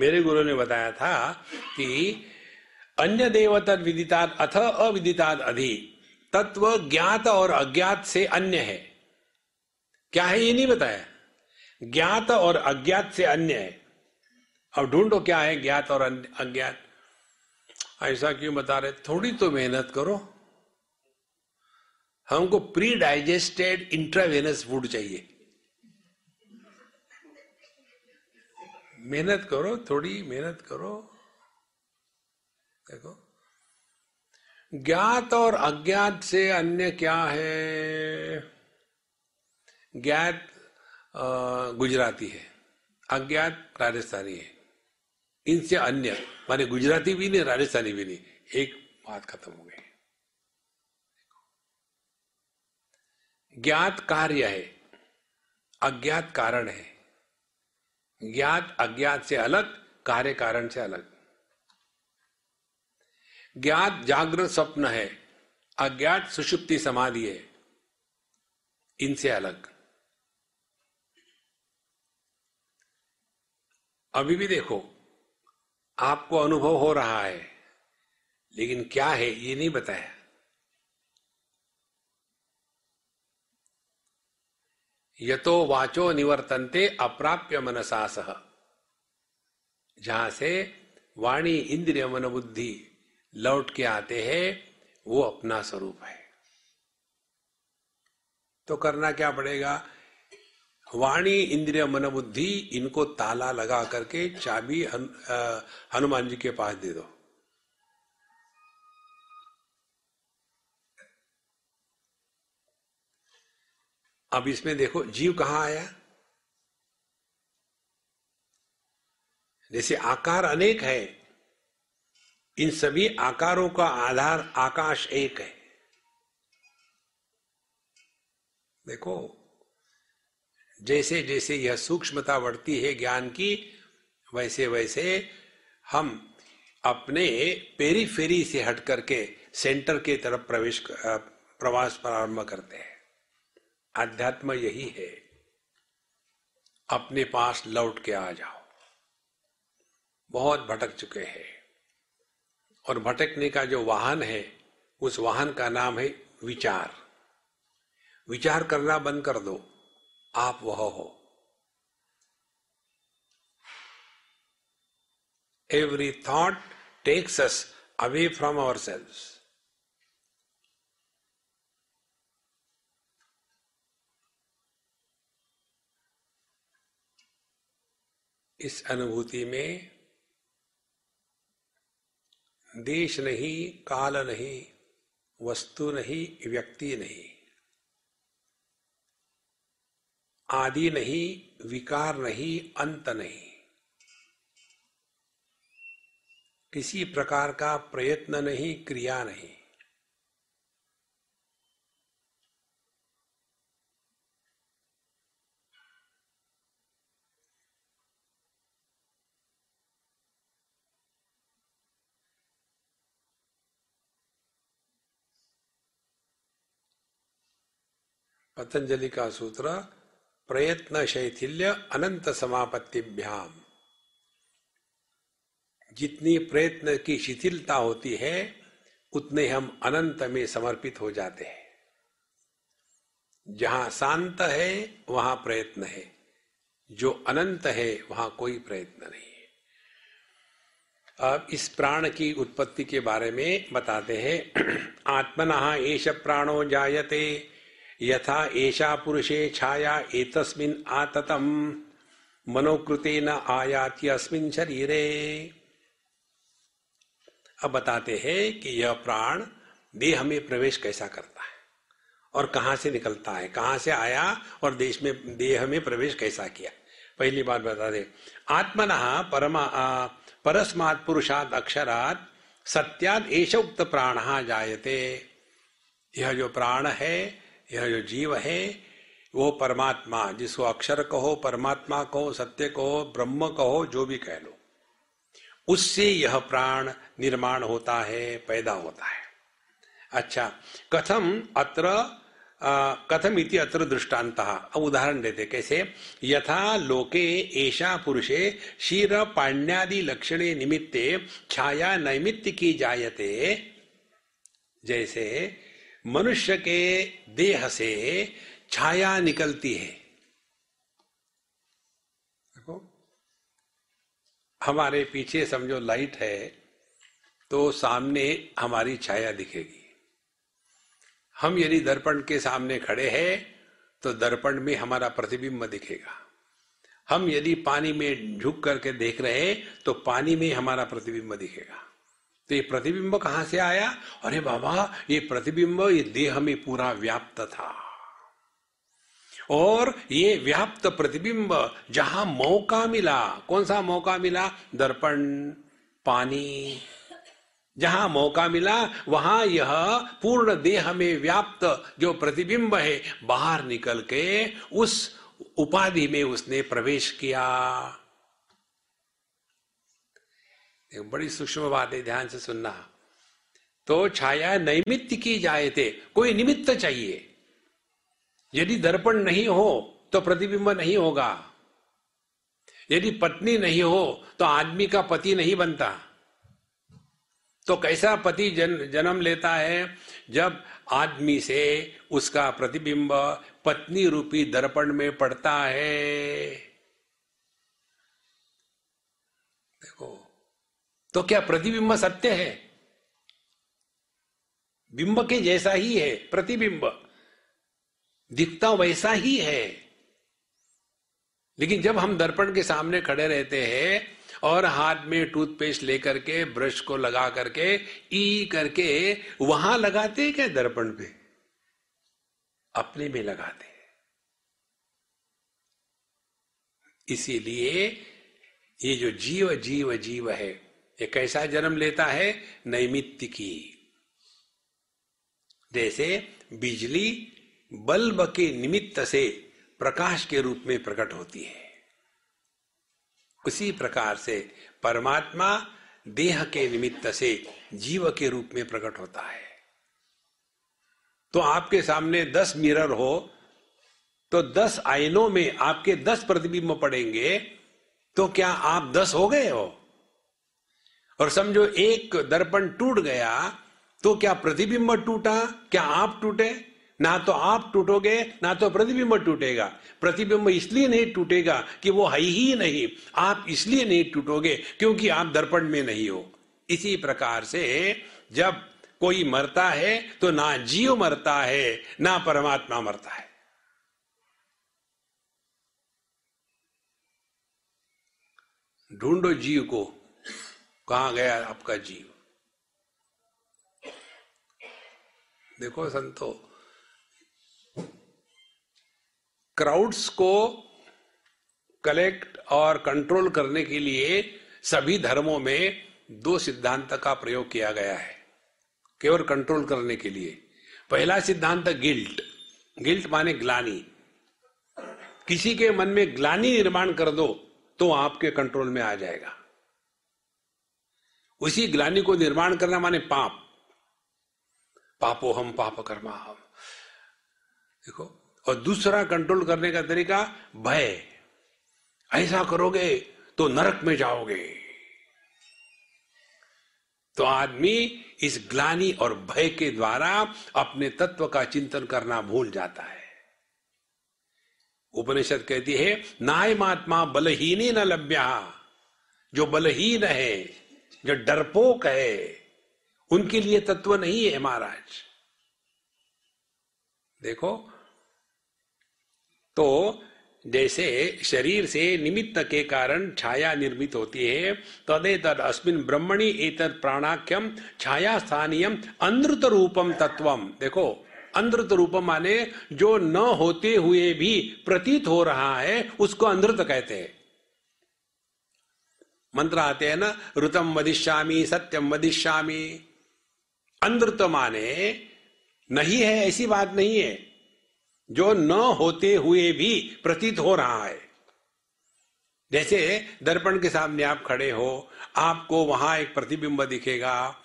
मेरे गुरु ने बताया था कि अन्य देवता विदिताद अथ अविदिताद अधि। तत्व ज्ञात और अज्ञात से अन्य है। क्या है ये नहीं बताया? ज्ञात और अज्ञात से अन्य है। अब ढूंढो क्या है ज्ञात और अज्ञात। ऐसा क्यों बता रहे? थोड़ी तो मेहनत करो। हमको प्री डाइजेस्टेड इंट्रावेनस फ़ूड चाहिए। मेहनत करो, थोड़ी मेहनत करो। देखो। ज्ञात और अज्ञात से अन्य क्या है? ज्ञात गुजराती है, अज्ञात राजस्थानी है। इनसे अन्य, माने गुजराती भी नहीं, राजस्थानी भी नहीं। एक बात खत्म हो गई। ज्ञात कार्य है, अज्ञात कारण है। ज्ञात अज्ञात से अलग, कार्य कारण से अलग। ज्ञात जागृत स्वप्न है, अज्ञात सुषुप्ति समाधि है। इनसे अलग। अभी भी देखो, आपको अनुभव हो रहा है, लेकिन क्या है ये नहीं बताया। यतो वाचो निवर्तनते अप्राप्य मनसा सह जहाँ से वाणी, इंद्रिय मन बुद्धि लौट के आते हैं वो अपना स्वरूप है। तो करना क्या पड़ेगा? वाणी इंद्रिय मन बुद्धि इनको ताला लगा करके चाबी हन, हनुमान जी के पास दे दो। अब इसमें देखो जीव कहाँ आया? जैसे आकार अनेक है इन सभी आकारों का आधार आकाश एक है। देखो, जैसे जैसे यह सूक्ष्मता बढ़ती है ज्ञान की, वैसे वैसे हम अपने पेरी फेरी से हट करके सेंटर के तरफ़ प्रवेश प्रवास प्रारंभ करते हैं। अध्यात्म यही है। अपने पास लौट के आ जाओ। बहुत भटक चुके हैं। और भटकने का जो वाहन है, उस वाहन का नाम है विचार। विचार करना बंद कर दो। आप वह हो। Every thought takes us away from ourselves इस अनुभूति में देश नहीं, काल नहीं, वस्तु नहीं, व्यक्ति नहीं। आदि नहीं, विकार नहीं, अंत नहीं। किसी प्रकार का प्रयत्न नहीं, क्रिया नहीं। पतंजलि का सूत्र, प्रयत्न शैथिल्य अनंत समापत्तिभ्याम। जितनी प्रयत्न की शिथिलता होती है, उतने हम अनंत में समर्पित हो जाते हैं। जहाँ शांत है, वहाँ प्रयत्न है। जो अनंत है, वहाँ कोई प्रयत्न नहीं है। अब इस प्राण की उत्पत्ति के बारे में बताते हैं। आत्मना एश प्राणो जायते। यथा ऐशा पुरुषे छाया एतस्मिन आततम। मनोकृते न आयाति अस्मिन शरीरे। अब बताते हैं कि यह प्राण देह में प्रवेश कैसा करता है? और कहाँ से निकलता है? कहाँ से आया? और देश में, देह में प्रवेश कैसा किया? पहली बात बता दे। आत्मन परमा परस्मात् पुरुषात अक्षरात सत्याद एश उक्त प्राण जायते। यह जो प्राण है यह जो जीव है, वो परमात्मा, जिसको अक्षर कहो, परमात्मा कहो, सत्य कहो, ब्रह्म कहो, जो भी कह लो, उससे यह प्राण निर्माण होता है, पैदा होता है। अच्छा कथम अत्र कथम इति अत्र दृष्टांत अब उदाहरण देते कैसे? यथा लोके ऐशा पुरुषे शीर पाण्यादि लक्षणे निमित्ते छाया नैमित्त की जायते। जैसे मनुष्य के देह से छाया निकलती है। देखो, हमारे पीछे समझो लाइट है तो सामने हमारी छाया दिखेगी। हम यदि दर्पण के सामने खड़े हैं तो दर्पण में हमारा प्रतिबिंब दिखेगा। हम यदि पानी में झुक करके देख रहे हैं तो पानी में हमारा प्रतिबिंब दिखेगा। तो ये प्रतिबिंब कहाँ से आया? अरे बाबा, ये प्रतिबिंब, ये देह में पूरा व्याप्त था। और ये व्याप्त प्रतिबिंब जहाँ मौका मिला, कौन सा मौका मिला? दर्पण, पानी। जहाँ मौका मिला, वहाँ यह पूर्ण देह में व्याप्त जो प्रतिबिंब है, बाहर निकल के उस उपाधि में उसने प्रवेश किया। एक बड़ी सूक्ष्म बात है ध्यान से सुनना। तो छाया नैमित्त की जाए थे कोई निमित्त चाहिए। यदि दर्पण नहीं हो तो प्रतिबिंब नहीं होगा। यदि पत्नी नहीं हो तो आदमी का पति नहीं बनता। तो कैसा पति जन, जन्म लेता है? जब आदमी से उसका प्रतिबिंब पत्नी रूपी दर्पण में पड़ता है। तो क्या प्रतिबिंब सत्य है? बिंब के जैसा ही है, प्रतिबिंब। दिखता वैसा ही है। लेकिन जब हम दर्पण के सामने खड़े रहते हैं और हाथ में टूथपेस्ट लेकर के, ब्रश को लगा करके, ई करके, वहाँ लगाते क्या दर्पण पे? अपने में लगाते इसीलिए ये जो जीव जीव जीव है ये कैसा जन्म लेता है? नैमित्त की जैसे बिजली बल्ब के निमित्त से प्रकाश के रूप में प्रकट होती है। उसी प्रकार से परमात्मा देह के निमित्त से जीव के रूप में प्रकट होता है। तो आपके सामने दस मिरर हो तो दस आयनों में आपके दस प्रतिबिंब पड़ेंगे तो क्या आप दस हो गए हो? और समझो एक दर्पण टूट गया तो क्या प्रतिबिंब टूटा? क्या आप टूटे? ना तो आप टूटोगे, ना तो प्रतिबिंब टूटेगा। प्रतिबिंब इसलिए नहीं टूटेगा कि वो है ही नहीं। आप इसलिए नहीं टूटोगे क्योंकि आप दर्पण में नहीं हो। इसी प्रकार से जब कोई मरता है तो ना जीव मरता है, ना परमात्मा मरता है। ढूंढो जीव को। कहा गया आपका जीव? देखो संतो क्राउड्स को कलेक्ट और कंट्रोल करने के लिए सभी धर्मों में दो सिद्धांत का प्रयोग किया गया है, केवल कंट्रोल करने के लिए। पहला सिद्धांत गिल्ट गिल्ट माने ग्लानी। किसी के मन में ग्लानी निर्माण कर दो तो आपके कंट्रोल में आ जाएगा। उसी ग्लानी को निर्माण करना माने पाप। पापो हम, पाप कर्मा हम। देखो, और दूसरा कंट्रोल करने का तरीका, भय। ऐसा करोगे तो नरक में जाओगे। तो आदमी इस ग्लानी और भय के द्वारा अपने तत्व का चिंतन करना भूल जाता है। उपनिषद कहती है नाय महात्मा बलहीन न लभ्या। जो बलहीन है जो डरपोक है उनके लिए तत्व नहीं है महाराज। देखो तो जैसे शरीर से निमित्त के कारण छाया निर्मित होती है, तदे तद अस्मिन ब्रह्मणि एतद प्राणाख्यम छाया स्थानीय अंधृत रूपम तत्वम देखो, अंधृत रूपम माने जो न होते हुए भी प्रतीत हो रहा है, उसको अंधृत कहते हैं। मंत्र आते हैं ना, ऋतम वदिष्यामी, सत्यम वदिष्यामी। अंधृत माने नहीं है, ऐसी बात नहीं है। जो न होते हुए भी प्रतीत हो रहा है। जैसे दर्पण के सामने आप खड़े हो, आपको वहाँ एक प्रतिबिंब दिखेगा,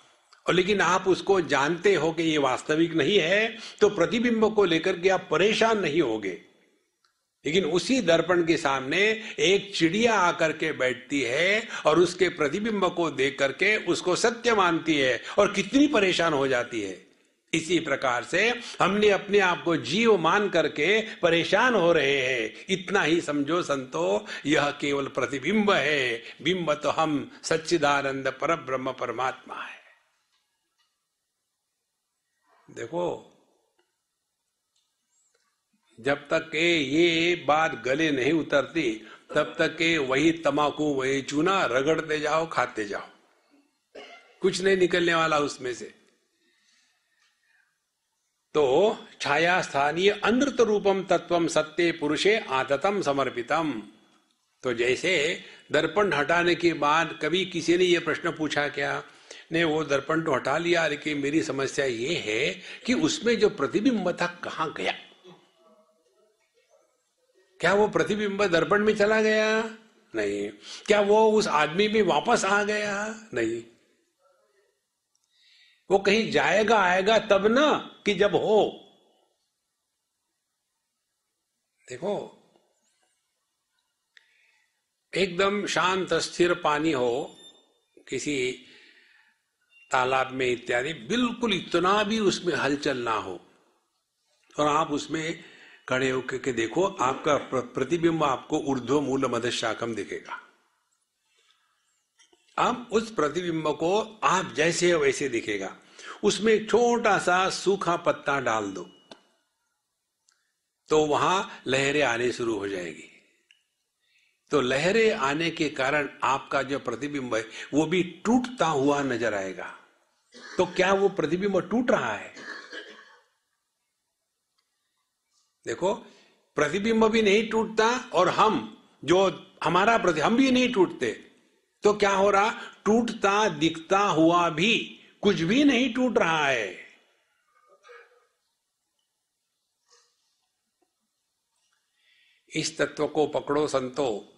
और लेकिन आप उसको जानते हो कि ये वास्तविक नहीं है तो प्रतिबिंब को लेकर के आप परेशान नहीं होगे। लेकिन उसी दर्पण के सामने एक चिड़िया आकर के बैठती है और उसके प्रतिबिंब को देख करके उसको सत्य मानती है और कितनी परेशान हो जाती है। इसी प्रकार से हमने अपने आप को जीव मान करके परेशान हो रहे हैं। इतना ही समझो संतो, यह केवल प्रतिबिंब है। बिंब तो हम सच्चिदानंद पर ब्रह्म परमात्मा है। देखो जब तक के ये बात गले नहीं उतरती, तब तक के वही तमाकू वही चूना रगड़ते जाओ, खाते जाओ। कुछ नहीं निकलने वाला उसमें से। तो छाया स्थानीय अनृत रूपम तत्वम सत्य पुरुषे आततम समर्पितम। तो जैसे दर्पण हटाने के बाद कभी किसी ने यह प्रश्न पूछा क्या? ने वो दर्पण तो हटा लिया, लेकिन मेरी समस्या ये है कि उसमें जो प्रतिबिंब था, कहाँ गया? क्या वो प्रतिबिंब दर्पण में चला गया? नहीं। क्या वो उस आदमी में वापस आ गया? नहीं। वो कहीं जाएगा, आएगा तब ना कि जब हो। देखो, एकदम शांत, स्थिर पानी हो, किसी तालाब में इत्यादि, बिल्कुल इतना भी उसमें हलचल ना हो। और आप उसमें खड़े होकर के देखो, आपका प्रतिबिंब आपको ऊर्ध्व मूल मध्य शाखम दिखेगा। अब उस प्रतिबिंब को आप जैसे वैसे दिखेगा। उसमें छोटा सा सूखा पत्ता डाल दो। तो वहाँ लहरें आने शुरू हो जाएगी। तो लहरें आने के कारण आपका जो प्रतिबिंब है, वो भी टूटता हुआ नज़र आएगा। तो क्या वो प्रतिबिंब टूट रहा है? देखो, प्रतिबिंब भी नहीं टूटता और हम, जो हमारा प्रति, हम भी नहीं टूटते। तो क्या हो रहा? टूटता, दिखता हुआ भी कुछ भी नहीं टूट रहा है। इस तत्व को पकड़ो संतो।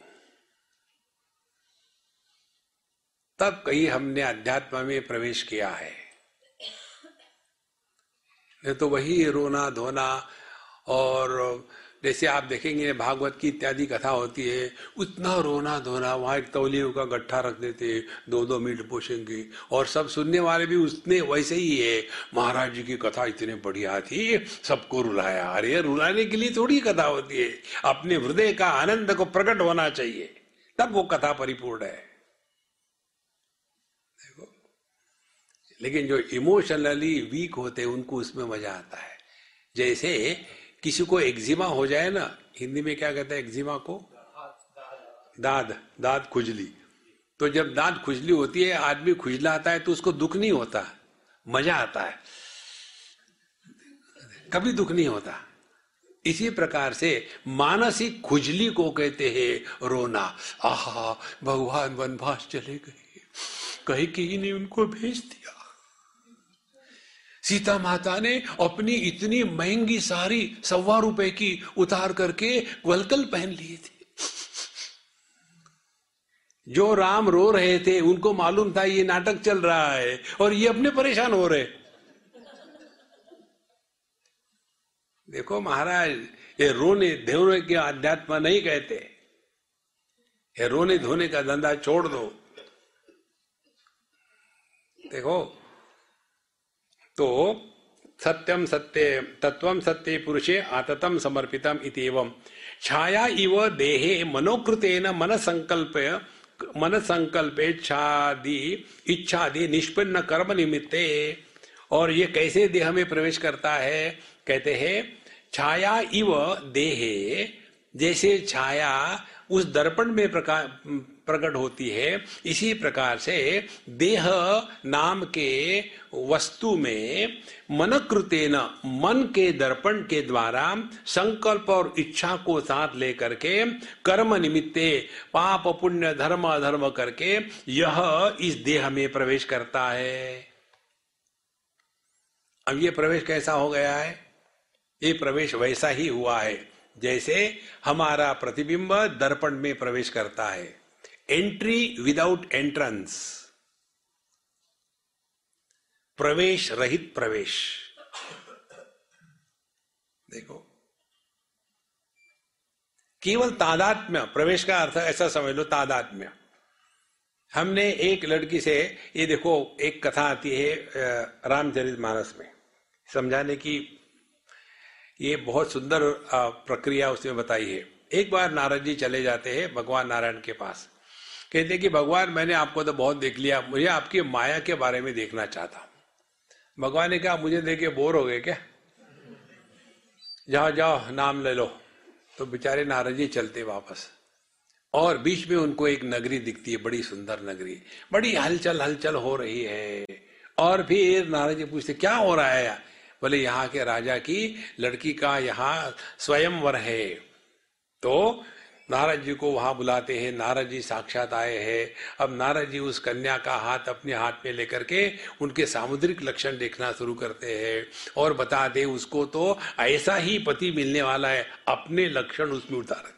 तब कहीं हमने अध्यात्म में प्रवेश किया है। नहीं तो वही रोना धोना और, जैसे आप देखेंगे, भागवत की इत्यादि कथा होती है, उतना रोना धोना, वहाँ एक तौलियों का गट्ठा रख देते हैं दो दो मिनट पोषेंगे और सब सुनने वाले भी उसने वैसे ही है। महाराज जी की कथा इतनी बढ़िया थी, सबको रुलाया। अरे, रुलाने के लिए थोड़ी कथा होती है। अपने हृदय का आनंद को प्रकट होना चाहिए। तब वो कथा परिपूर्ण है। देखो, लेकिन जो इमोशनली वीक होते उनको उसमें मज़ा आता है। जैसे किसी को एक्जिमा हो जाए ना, हिंदी में क्या कहते हैं एक्जिमा को? दाद। दाद खुजली। तो जब दाद खुजली होती है, आदमी खुजला आता है तो उसको दुख नहीं होता, मज़ा आता है। कभी दुख नहीं होता। इसी प्रकार से मानसिक खुजली को कहते हैं रोना। आहा, भगवान वनवास चले गए। कहीं कहीं ने उनको भेज दिया। सीता माता ने अपनी इतनी महँगी साड़ी सवा रुपए की उतार करके वलकल पहन लिए थे। जो राम रो रहे थे, उनको मालूम था ये नाटक चल रहा है और ये अपने परेशान हो रहे। देखो महाराज, ये रोने धोने के अध्यात्म नहीं कहते। ये रोने धोने का धंधा छोड़ दो। देखो तो सत्यम सत्य तत्व सत्य पुरुषे आततम समर्पितम छाया इव देहे मनोकृतेन मन संकल्प मन संकल्प इच्छादि इच्छादि निष्पन्न कर्म निमित्ते और ये कैसे देह में प्रवेश करता है? कहते हैं, छाया इव देहे, जैसे छाया उस दर्पण में प्रकट होती है। इसी प्रकार से देह नाम के वस्तु में मनकृतेन, मन के दर्पण के द्वारा संकल्प और इच्छा को साथ लेकर के कर्म निमित्ते पाप, पुण्य, धर्म, अधर्म करके यह इस देह में प्रवेश करता है। अब ये प्रवेश कैसा हो गया है? ये प्रवेश वैसा ही हुआ है, जैसे हमारा प्रतिबिंब दर्पण में प्रवेश करता है। एंट्री विदाउट एंट्रेंस प्रवेश रहित प्रवेश देखो केवल तादात्म्य प्रवेश का अर्थ ऐसा समझ लो तादात्म्य हमने एक लड़की से ये देखो एक कथा आती है रामचरित मानस में समझाने की ये बहुत सुंदर प्रक्रिया उसने बताई है एक बार नारद जी चले जाते हैं भगवान नारायण के पास कहते कि भगवान, मैंने आपको तो बहुत देख लिया, मुझे आपकी माया के बारे में देखना चाहता भगवान ने कहा, मुझे देखे बोर हो गए क्या? जाओ जाओ, नाम ले लो। तो बेचारे नारद जी चलते वापस। और बीच में उनको एक नगरी दिखती है, बड़ी सुंदर नगरी। बड़ी हलचल हलचल हो रही है। और फिर नारद जी पूछते, क्या हो रहा है? बोले, यहाँ के राजा की लड़की का यहाँ स्वयंवर है। तो नारद जी को वहाँ बुलाते हैं नारद जी साक्षात आए हैं। अब नारद जी उस कन्या का हाथ अपने हाथ में लेकर के उनके सामुद्रिक लक्षण देखना शुरू करते हैं और बता दे उसको तो ऐसा ही पति मिलने वाला है, अपने लक्षण उसमें उतार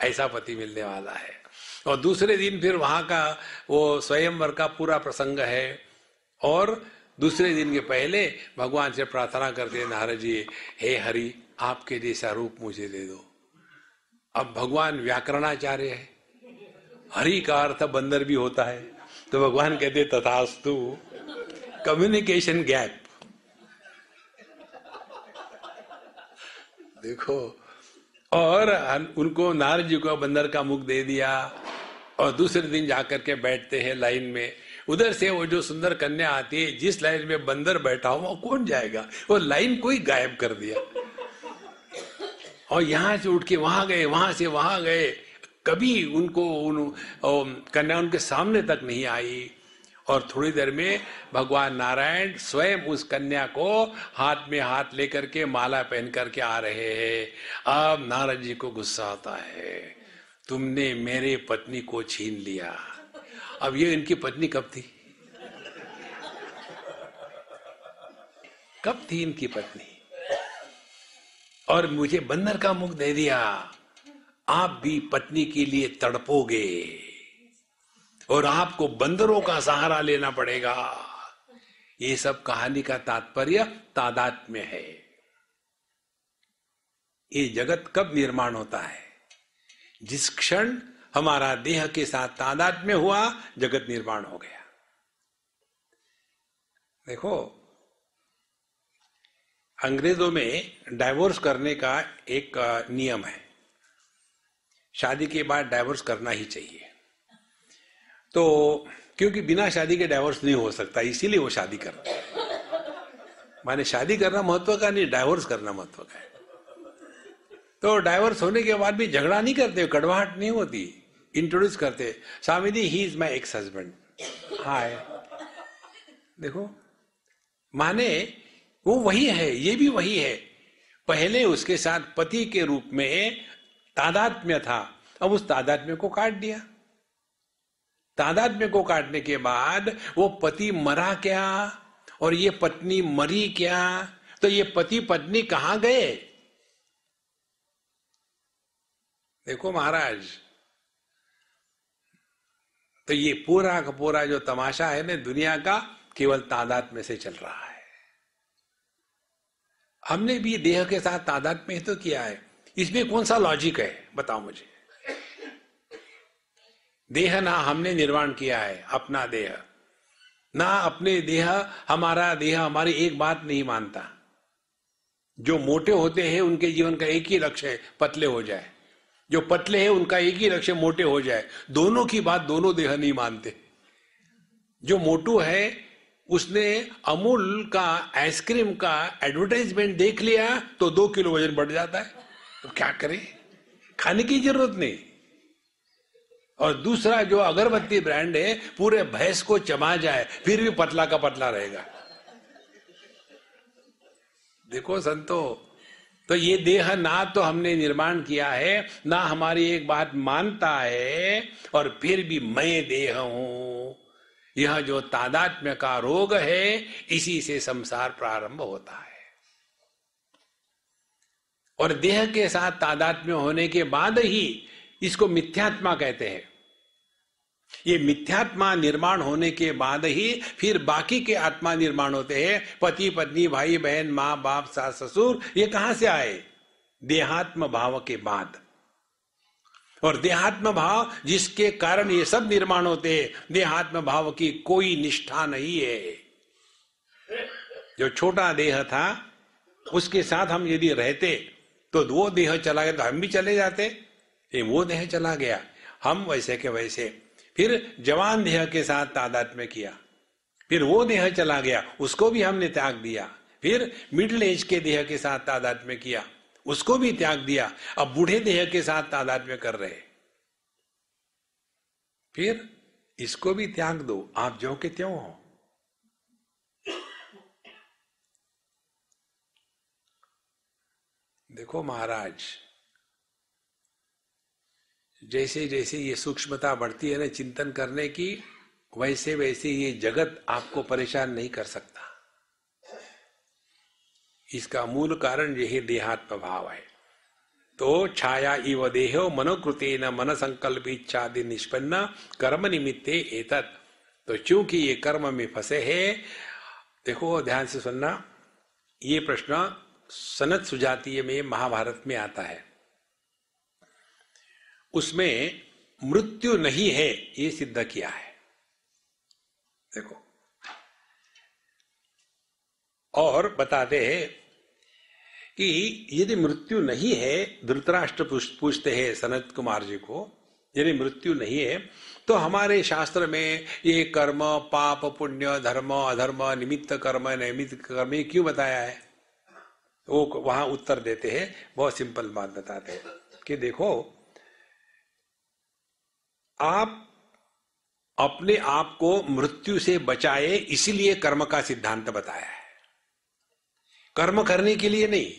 ऐसा पति मिलने वाला है। और दूसरे दिन फिर वहाँ का वो स्वयंवर का पूरा प्रसंग है और दूसरे दिन के पहले भगवान से प्रार्थना करते नारद जी हे हरि, आपके जैसा रूप मुझे दे दो। अब भगवान व्याकरणाचार्य है। हरि का अर्थ बंदर भी होता है। तो भगवान कहते, तथास्तु कम्युनिकेशन गैप देखो, और उनको नारद जी को बंदर का मुख दे दिया, और दूसरे दिन जाकर के बैठते हैं लाइन में। उधर से वो जो सुंदर कन्या आती है, जिस लाइन में बंदर बैठा हो, वो कौन जाएगा? वो लाइन कोई गायब कर दिया। और यहाँ से उठ के वहाँ गए, वहाँ से वहाँ गए। कभी उनको, उन कन्या उनके सामने तक नहीं आई। और थोड़ी देर में भगवान नारायण स्वयं उस कन्या को हाथ में हाथ लेकर के माला पहन करके आ रहे हैं। अब नारद जी को गुस्सा आता है। तुमने मेरे पत्नी को छीन लिया। अब ये इनकी पत्नी कब थी? कब थी इनकी पत्नी? और मुझे बंदर का मुख दे दिया। आप भी पत्नी के लिए तड़पोगे और आपको बंदरों का सहारा लेना पड़ेगा। ये सब कहानी का तात्पर्य तादात्म्य है। ये जगत कब निर्माण होता है? जिस क्षण हमारा देह के साथ तादात में हुआ, जगत निर्माण हो गया। देखो अंग्रेज़ों में डाइवोर्स करने का एक नियम है। शादी के बाद डाइवोर्स करना ही चाहिए। तो क्योंकि बिना शादी के डाइवोर्स नहीं हो सकता इसीलिए वो शादी करते माने शादी करना महत्व का नहीं डाइवोर्स करना महत्व का है। तो डाइवोर्स होने के बाद भी झगड़ा नहीं करते कड़वाहट नहीं होती। इंट्रोड्यूस करते स्वामी जी ही is my ex husband hi देखो माने वो वही है, ये भी वही है। पहले उसके साथ पति के रूप में तादात्म्य था, अब उस तादात्म्य को काट दिया। तादात्म्य को काटने के बाद वो पति मरा क्या, और ये पत्नी मरी क्या तो ये पति पत्नी कहाँ गए? देखो महाराज तो ये पूरा का पूरा जो तमाशा है ना दुनिया का, केवल तादाद में से चल रहा है। हमने भी देह के साथ तादाद में तो किया है। इसमें कौन सा लॉजिक है? बताओ मुझे। देह ना हमने निर्माण किया है, अपना देह। ना अपने देह, हमारा देह हमारी एक बात नहीं मानता। जो मोटे होते हैं, उनके जीवन का एक ही लक्ष्य है, पतले हो जाए। जो पतले हैं, उनका एक ही लक्ष्य मोटे हो जाए। दोनों की बात दोनों देह नहीं मानते। जो मोटू है उसने अमूल का आइसक्रीम का एडवर्टाइजमेंट देख लिया तो दो किलो वज़न बढ़ जाता है। तो क्या करें? खाने की ज़रूरत नहीं। और दूसरा जो अगरबत्ती ब्रांड है, पूरे भैंस को चमा जाए, फिर भी पतला का पतला रहेगा। देखो संतो तो ये देह ना तो हमने निर्माण किया है, ना हमारी एक बात मानता है, और फिर भी मैं देह हूँ। यह जो तादात्म्य का रोग है, इसी से संसार प्रारंभ होता है। और देह के साथ तादात्म्य होने के बाद ही इसको मिथ्यात्मा कहते हैं। ये मिथ्यात्मा निर्माण होने के बाद ही फिर बाकी के आत्मा निर्माण होते हैं। पति, पत्नी, भाई, बहन, माँ, बाप, सास, ससुर, ये कहाँ से आए? देहात्म भाव के बाद। और देहात्म भाव जिसके कारण ये सब निर्माण होते हैं देहात्म भाव की कोई निष्ठा नहीं है। जो छोटा देह था, उसके साथ हम यदि रहते तो वो देह चला गया तो हम भी चले जाते। ये वो देह चला गया। हम वैसे के वैसे। फिर जवान देह के साथ तादाद में किया। फिर वो देह चला गया, उसको भी हमने त्याग दिया। फिर मिडिल एज के देह के साथ तादाद में किया। उसको भी त्याग दिया। अब बूढ़े देह के साथ तादाद में कर रहे। फिर इसको भी त्याग दो। आप जो के त्यों हो। देखो महाराज जैसे जैसे ये सूक्ष्मता बढ़ती है ना, चिंतन करने की वैसे वैसे ये जगत आपको परेशान नहीं कर सकता। इसका मूल कारण यही देहात्म भाव है। तो छाया इव देहो मनोकृति न मन संकल्प इच्छादि निष्पन्न कर्म निमित्ते एतत्। तो चूँकि ये कर्म में फंसे है, देखो, ध्यान से सुनना, ये प्रश्न सनत सुजातीय में महाभारत में आता है। उसमें मृत्यु नहीं है, ये सिद्ध किया है। देखो, और बताते हैं कि यदि मृत्यु नहीं है, धृतराष्ट्र पूछते हैं सनत कुमार जी को, यदि मृत्यु नहीं है तो हमारे शास्त्र में ये कर्म, पाप, पुण्य, धर्म, अधर्म, निमित्त कर्म निमित्त कर्म क्यों बताया है? वो वहाँ उत्तर देते हैं, बहुत सिंपल बात बताते हैं कि देखो, आप अपने आप को मृत्यु से बचाए, इसीलिए कर्म का सिद्धांत बताया है। कर्म करने के लिए नहीं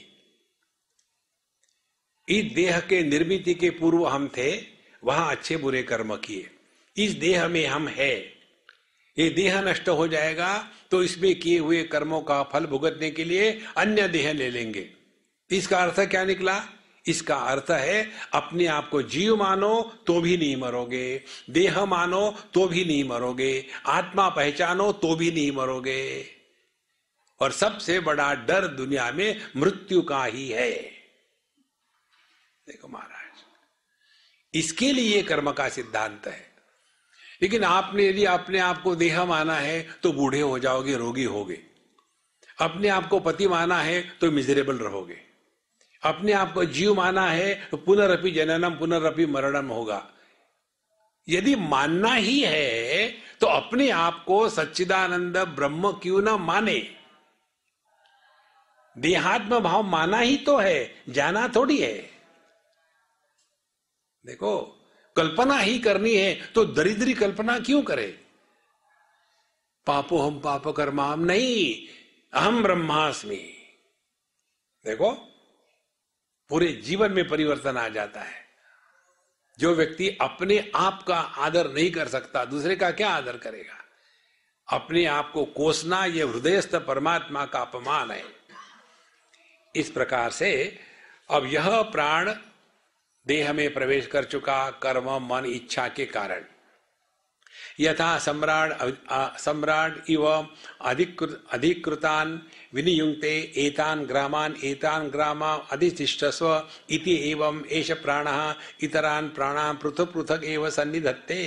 इस देह के निर्मित के पूर्व हम थे, वहाँ अच्छे बुरे कर्म किए। इस देह में हम है। ये देह नष्ट हो जाएगा तो इसमें किए हुए कर्मों का फल भुगतने के लिए अन्य देह ले लेंगे। इसका अर्थ क्या निकला? इसका अर्थ है, अपने आप को जीव मानो तो भी नहीं मरोगे। देह मानो तो भी नहीं मरोगे। आत्मा पहचानो तो भी नहीं मरोगे। और सबसे बड़ा डर दुनिया में मृत्यु का ही है। देखो महाराज, इसके लिए कर्म का सिद्धांत है। लेकिन आपने यदि अपने आप को देह माना है तो बूढ़े हो जाओगे, रोगी होगे। अपने आप को पति माना है तो मिजरेबल रहोगे। अपने आप को जीव माना है तो पुनरअपि जननम, पुनरअपि मरणम होगा। यदि मानना ही है तो अपने आप को सच्चिदानंद ब्रह्म क्यों ना माने? देहात्म भाव माना ही तो है, जाना थोड़ी है। देखो, कल्पना ही करनी है तो दरिद्री कल्पना क्यों करे? पापो हम पाप कर्माम नहीं, अहम ब्रह्मास्मि। देखो, पूरे जीवन में परिवर्तन आ जाता है। जो व्यक्ति अपने आप का आदर नहीं कर सकता, दूसरे का क्या आदर करेगा? अपने आप को कोसना यह हृदयस्थ परमात्मा का अपमान है। इस प्रकार से अब यह प्राण देह में प्रवेश कर चुका कर्म, मन, इच्छा के कारण। यथा सम्राट सम्राट इव अधिकृत, अधिकृतान विनियुक्ते एतान ग्रामान, एतान ग्रामा अधिष्ठस्व इति एवं एष प्राण इतरान प्राणां पृथक पृथक एव सन्निधत्ते।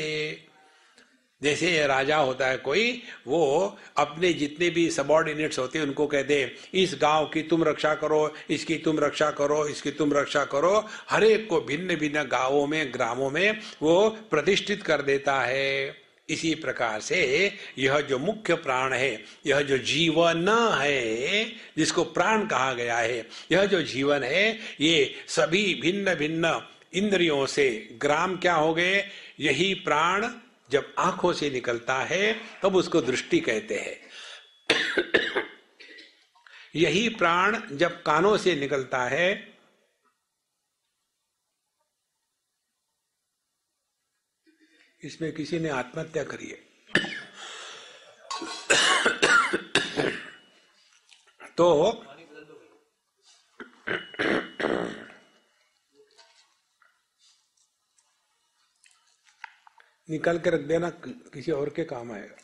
जैसे राजा होता है कोई, वो अपने जितने भी सबॉर्डिनेट्स होते हैं, उनको कहते इस गाँव की तुम रक्षा करो, इसकी तुम रक्षा करो, इसकी तुम रक्षा करो। हर एक को भिन्न भिन्न गाँवों में, ग्रामों में वो प्रतिष्ठित कर देता है। इसी प्रकार से यह जो मुख्य प्राण है, यह जो जीवन है, जिसको प्राण कहा गया है, यह जो जीवन है, ये सभी भिन्न भिन्न इंद्रियों से, ग्राम क्या हो गए, यही प्राण जब आँखों से निकलता है, तब उसको दृष्टि कहते हैं। यही प्राण जब कानों से निकलता है, इसमें किसी ने आत्महत्या करी है। तो निकाल के रख देना, किसी और के काम आएगा।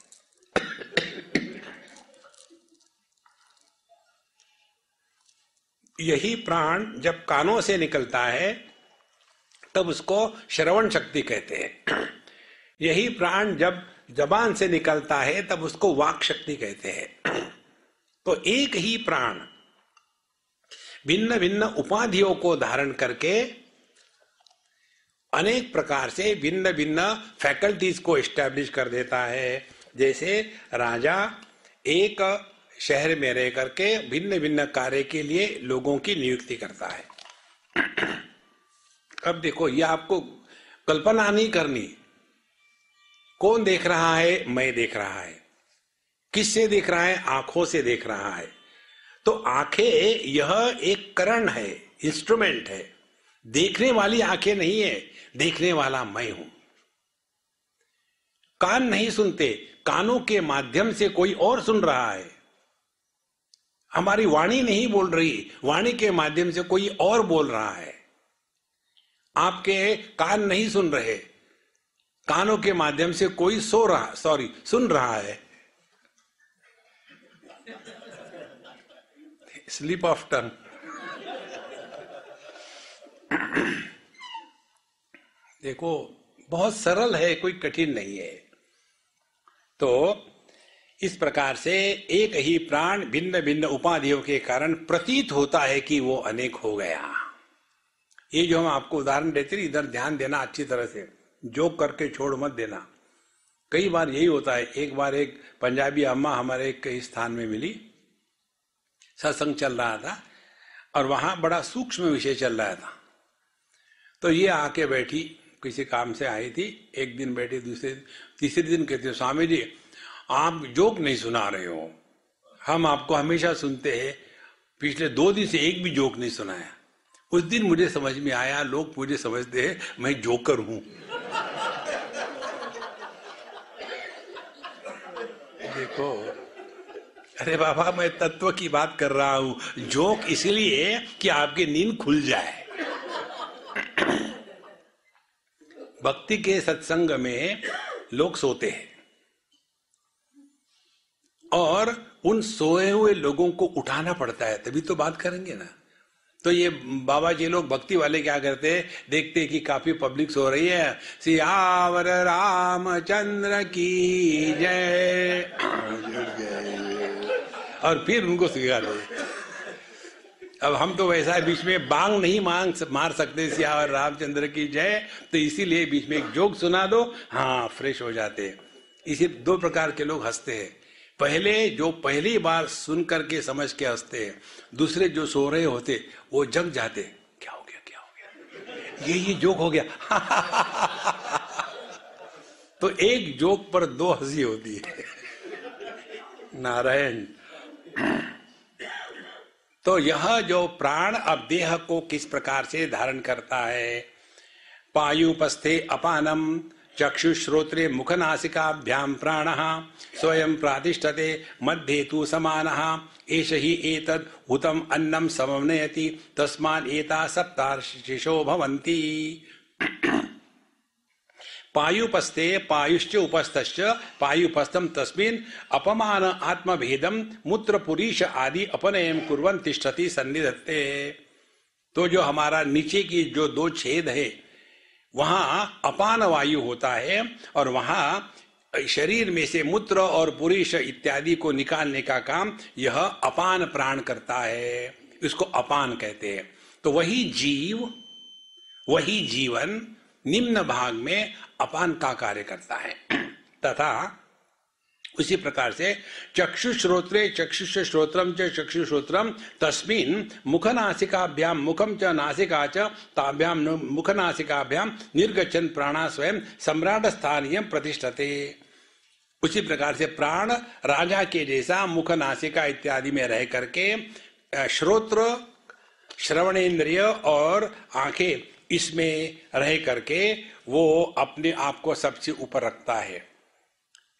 यही प्राण जब कानों से निकलता है, तब उसको श्रवण शक्ति कहते हैं। यही प्राण जब जबान से निकलता है, तब उसको वाक शक्ति कहते हैं। तो एक ही प्राण भिन्न भिन्न उपाधियों को धारण करके अनेक प्रकार से भिन्न भिन्न फैकल्टीज को एस्टेब्लिश कर देता है। जैसे राजा एक शहर में रह करके भिन्न भिन्न कार्य के लिए लोगों की नियुक्ति करता है। अब देखो, ये आपको कल्पना नहीं करनी। कौन देख रहा है? मैं देख रहा है। किससे देख रहा है? आँखों से देख रहा है। तो आँखें यह एक करण है इंस्ट्रूमेंट है। देखने वाली आँखें नहीं है। देखने वाला मैं हूँ। कान नहीं सुनते, कानों के माध्यम से कोई और सुन रहा है। हमारी वाणी नहीं बोल रही, वाणी के माध्यम से कोई और बोल रहा है। आपके कान नहीं सुन रहे, कानों के माध्यम से कोई सो रहा सॉरी सुन रहा है। स्लीप ऑफ़ टंग देखो, बहुत सरल है, कोई कठिन नहीं है। तो इस प्रकार से एक ही प्राण भिन्न भिन्न उपाधियों के कारण प्रतीत होता है कि वो अनेक हो गया। ये जो हम आपको उदाहरण देते हैं, इधर ध्यान देना अच्छी तरह से। जोक करके छोड़ मत देना। कई बार यही होता है, एक बार एक पंजाबी अम्मा हमारे एक स्थान में मिली। सत्संग चल रहा था, और वहाँ बड़ा सूक्ष्म विषय चल रहा था। तो ये आके बैठी किसी काम से आई थी, एक दिन बैठी, दूसरे, तीसरे दिन कहते स्वामी जी, आप जोक नहीं सुना रहे हो। हम आपको हमेशा सुनते हैं। पिछले दो दिन से एक भी जोक नहीं सुनाया उस दिन मुझे समझ में आया, लोग मुझे समझते हैं, मैं जोकर हूँ। देखो, अरे बाबा, मैं तत्व की बात कर रहा हूँ। जोक इसलिए कि आपकी नींद खुल जाए। भक्ति के सत्संग में लोग सोते हैं। और उन सोए हुए लोगों को उठाना पड़ता है तभी तो बात करेंगे ना। तो ये बाबा जी लोग भक्ति वाले क्या करते हैं? देखते कि काफ़ी पब्लिक सो रही है। सियावर रामचंद्र की जय। और फिर उनको सिखा दो। अब हम तो वैसा बीच में बांग नहीं मांग मार सकते सियावर रामचंद्र की जय। तो इसीलिए बीच में एक जोक सुना दो हाँ फ्रेश हो जाते हैं। इसी दो प्रकार के लोग हँसते हैं। पहले, जो पहली बार सुन करके समझ के हँसते हैं, दूसरे जो सो रहे होते, वो जग जाते क्या हो गया, क्या हो गया? ये ये जोक हो गया। तो एक जोक पर दो हँसी होती है। नारायण। तो यह जो प्राण अब देह को किस प्रकार से धारण करता है? पायुपस्थे अपानम, चक्षुश्रोत्रे मुखनासिकाभ्याम प्राण, स्वयं प्रातिष्ठते, मध्ये तु समानः। एष हि एतद् हुतम् अन्नं समनयति तस्मान् एता सप्ताशिशो भवन्ति। पायुपस्ते पायुश्च उपस्थश्च पायुपस्थम तस्मिन् अपमान आत्मभेदम मूत्र आदि अपनयम कुर्वन तिष्ठति सन्निधत्ते। तो जो हमारा नीचे की जो दो छेद है, वहाँ अपान वायु होता है और वहाँ शरीर में से मूत्र और पुरुष इत्यादि को निकालने का काम यह अपान प्राण करता है। इसको अपान कहते हैं। तो वही जीव, वही जीवन निम्न भाग में अपान का कार्य करता है। तथा उसी प्रकार से चक्षु श्रोत्रे चक्षुष श्रोत्रम च, चक्षु श्रोत्रम तस्मिन मुख नासिकाभ्याम मुखम च नासिका च ताभ्याम मुख नासिकाभ्याम निर्गछन प्राणा स्वयं सम्राट स्थानीय प्रतिष्ठते। उसी प्रकार से प्राण राजा के जैसा मुख नासिका इत्यादि में रह करके श्रोत्र, श्रवणेन्द्रिय और आँखें इसमें रह करके वो अपने आप को सबसे ऊपर रखता है।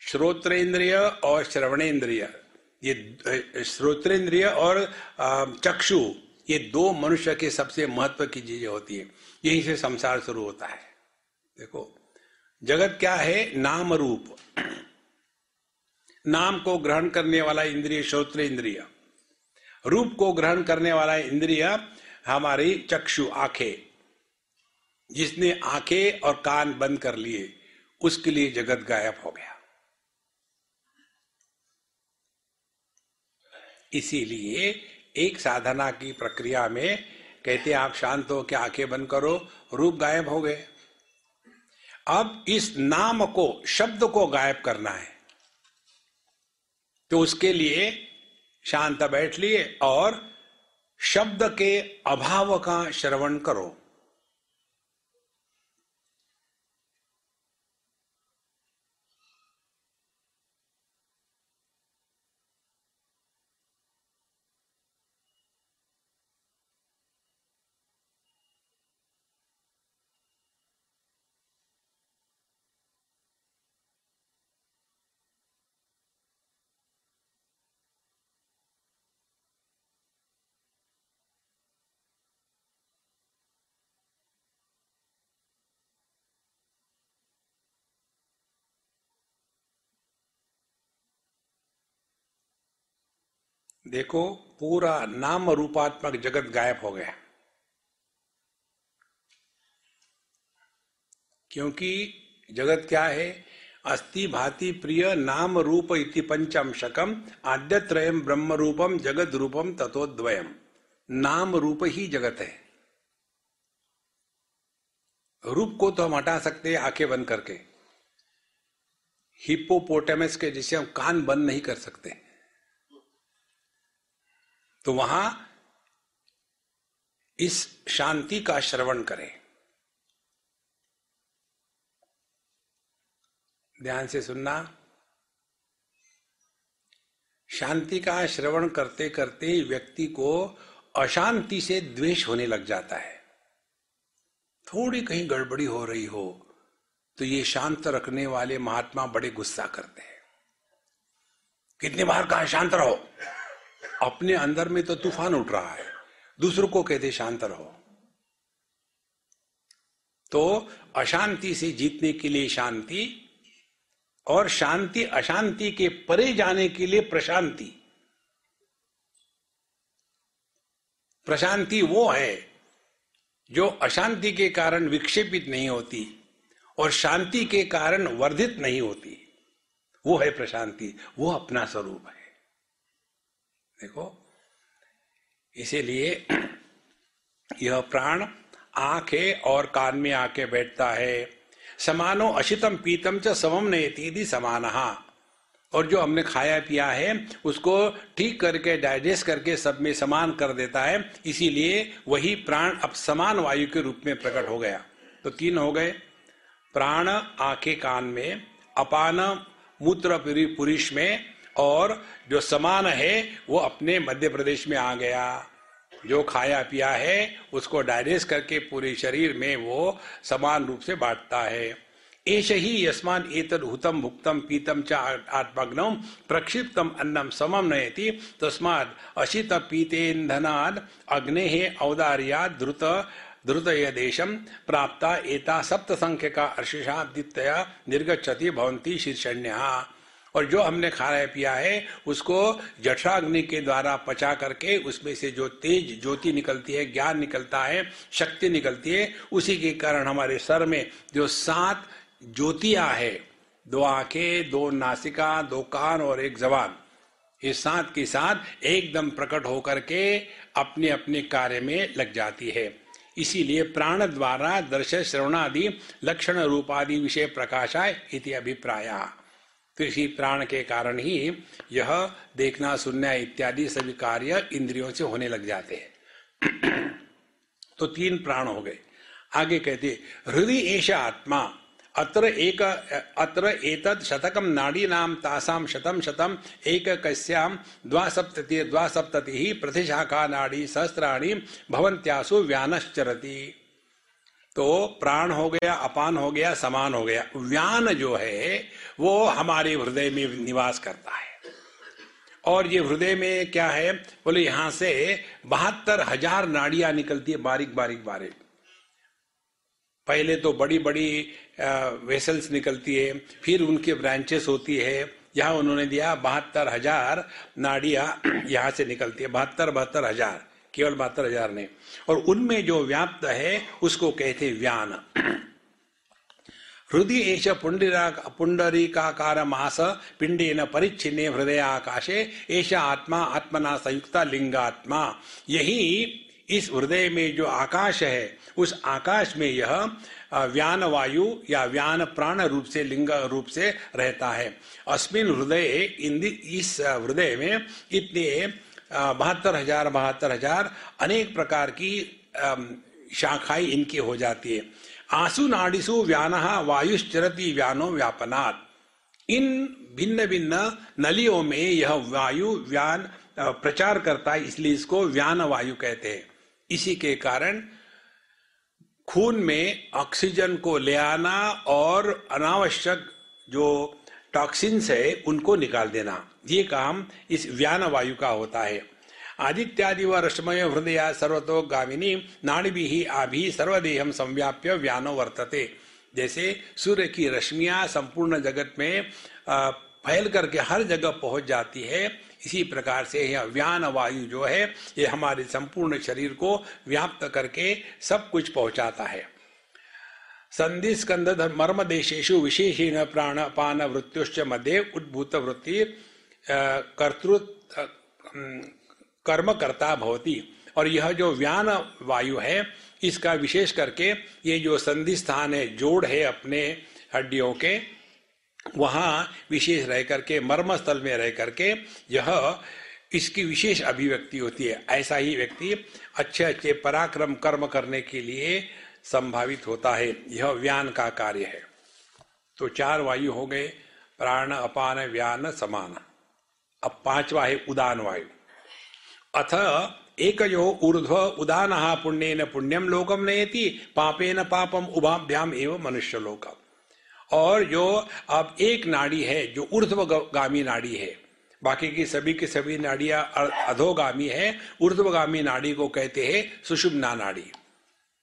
श्रोत्रेंद्रिय और श्रवणेन्द्रिय ये श्रोत्रेंद्रिय और चक्षु, ये दो मनुष्य के सबसे महत्व की चीज़ें होती है। यही से संसार शुरू होता है। देखो, जगत क्या है? नाम रूप। नाम को ग्रहण करने वाला इंद्रिय श्रोत्र इंद्रिय रूप को ग्रहण करने वाला इंद्रिय हमारी चक्षु, आँखें। जिसने आँखें और कान बंद कर लिए, उसके लिए जगत गायब हो गया। इसीलिए एक साधना की प्रक्रिया में कहते आप शांत हो के आँखें बंद करो, रूप गायब हो गए। अब इस नाम को, शब्द को गायब करना है। तो उसके लिए शांत बैठ लिए और शब्द के अभाव का श्रवण करो। देखो, पूरा नाम रूपात्मक जगत गायब हो गया। क्योंकि जगत क्या है? अस्ति भाति प्रिय नाम रूप इति पंचमशकम आद्यत्रयम ब्रह्म रूपम जगत रूपम तथोद्वयम नाम रूप ही जगत है। रूप को तो हम हटा सकते हैं आँखें बंद करके। हिप्पोपोटेमस के जिसे हम कान बंद नहीं कर सकते। तो वहाँ इस शांति का श्रवण करें। ध्यान से सुनना। शांति का श्रवण करते करते व्यक्ति को अशांति से द्वेष होने लग जाता है। थोड़ी कहीं गड़बड़ी हो रही हो तो ये शांत रखने वाले महात्मा बड़े गुस्सा करते हैं। कितनी बार कहा, शांत रहो। अपने अंदर में तो तूफ़ान उठ रहा है, दूसरों को कहते शांत रहो। तो अशांति से जीतने के लिए शांति और शांति अशांति के परे जाने के लिए प्रशांति। प्रशांति वो है जो अशांति के कारण विक्षेपित नहीं होती और शांति के कारण वर्धित नहीं होती। वो है प्रशांति, वो अपना स्वरूप है। देखो, इसीलिए यह प्राण आंखे और कान में आके बैठता है। समानो अशितम पीतम च समम ने समान। और जो हमने खाया पिया है, उसको ठीक करके डाइजेस्ट करके सब में समान कर देता है। इसीलिए वही प्राण अब समान वायु के रूप में प्रकट हो गया। तो तीन हो गए। प्राण आँखें कान में, अपान मूत्र पुरुष में और जो समान है, वो अपने मध्य प्रदेश में आ गया। जो खाया पिया है, उसको डाइजेस्ट करके पूरे शरीर में वो समान रूप से बांटता है। एष ही यस्मान एतद हुतम भुक्तम पीतम च आत्मग्नम प्रक्षिप्तम अन्नम समम नयति तस्माद अशित पीतेन्धनाद अग्ने औदार्या द्रुत द्रुत देशम प्राप्त एता सप्त संख्य का अर्षाब्दितया निर्गछति भवंती शीर्षण्य और जो हमने खाया पिया है, उसको जठराग्नि के द्वारा पचा करके उसमें से जो तेज ज्योति निकलती है, ज्ञान निकलता है, शक्ति निकलती है, उसी के कारण हमारे सर में जो सात ज्योतियाँ है, दो आँखें, दो नासिका, दो कान और एक जबान, ये सात के साथ एकदम प्रकट होकर के अपने अपने कार्य में लग जाती है। इसीलिए प्राण द्वारा दर्शन, श्रवणादि, लक्षण रूपादि विषय प्रकाशाय इति अभिप्राय। इसी प्राण के कारण ही यह देखना, सुनना इत्यादि सभी कार्य इंद्रियों से होने लग जाते हैं। तो तीन प्राण हो गए। आगे कहते हृदय ऐसा आत्मा, अत्र एक, अत्र एतत् शतकम नाड़ी नाम तासाम शतम शतम एक कस्याम द्वासप्तति द्वासप्तति प्रतिशाखा नाड़ी सहस्त्राणी भवंत्यासु व्यानश्चरति। तो प्राण हो गया, अपान हो गया, समान हो गया। व्यान जो है, वो हमारे हृदय में निवास करता है। और ये हृदय में क्या है? बोले, यहाँ से बहत्तर हज़ार नाड़ियाँ निकलती है बारीक बारीक बारीक। पहले तो बड़ी बड़ी वेसल्स निकलती है, फिर उनके ब्रांचेस होती है। यहाँ उन्होंने दिया बहत्तर हज़ार नाड़िया यहाँ से निकलती है, बहत्तर बहत्तर हज़ार। केवल बहत्तर हज़ार ने और उनमें जो व्याप्त है, उसको कहते व्यान। हृदय पुंडरीका पुंडरीकाकार मास, पिंडेन परिच्छिन्ने हृदय आकाशे ऐसा आत्मा, आत्मना संयुक्ता लिंगात्मा। यही इस हृदय में जो आकाश है, उस आकाश में यह व्यान वायु या व्यान प्राण रूप से, लिंग रूप से रहता है। अस्मिन हृदय इस हृदय में इतने बहत्तर हज़ार बहत्तर हज़ार अनेक प्रकार की शाखाई इनकी हो जाती है। आँसू नाड़िसु व्यान वायुश्चरती व्यानो व्यापनात्। इन भिन्न भिन्न नलियों में यह वायु व्यान प्रचार करता है, इसलिए इसको व्यान वायु कहते हैं। इसी के कारण खून में ऑक्सीजन को ले आना और अनावश्यक जो टॉक्सिन्स है, उनको निकाल देना। ये काम इस व्यान वायु का होता है। आदित्यादि व रश्मय हृदय सर्वतो गामिनी नाड़ी आभि सर्वदेहम संव्याप्य व्यानो वर्तते। जैसे सूर्य की रश्मियाँ संपूर्ण जगत में फैल करके हर जगह पहुँच जाती है। इसी प्रकार से यह व्यान वायु जो है, ये हमारे संपूर्ण शरीर को व्याप्त करके सब कुछ पहुंचाता है। संधि स्कंद मर्म देशेशु विशेषण प्राण पान वृत्युश्च मध्य उद्भूत वृत्ति कर्तृ कर्म करता भवती। और यह जो व्यान वायु है, इसका विशेष करके ये जो संधि स्थान है, जोड़ है अपने हड्डियों के, वहाँ विशेष रह करके मर्म स्थल में रह करके यह इसकी विशेष अभिव्यक्ति होती है। ऐसा ही व्यक्ति अच्छे अच्छे पराक्रम कर्म करने के लिए संभावित होता है। यह व्यान का कार्य है। तो चार वायु हो गए, प्राण, अपान, व्यान, समान। अब पांचवा है उदान वायु अथ एक जो ऊर्ध्व उदान पुण्य न पुण्यम लोकम नयति, पापेन पापम उभाभ्याम एवं मनुष्य लोकम और जो अब एक नाड़ी है, जो ऊर्ध्वगामी नाड़ी है, बाकी की सभी की सभी नाड़ियाँ अधोगामी है, ऊर्ध्वगामी नाड़ी को कहते हैं सुषुम्ना नाड़ी।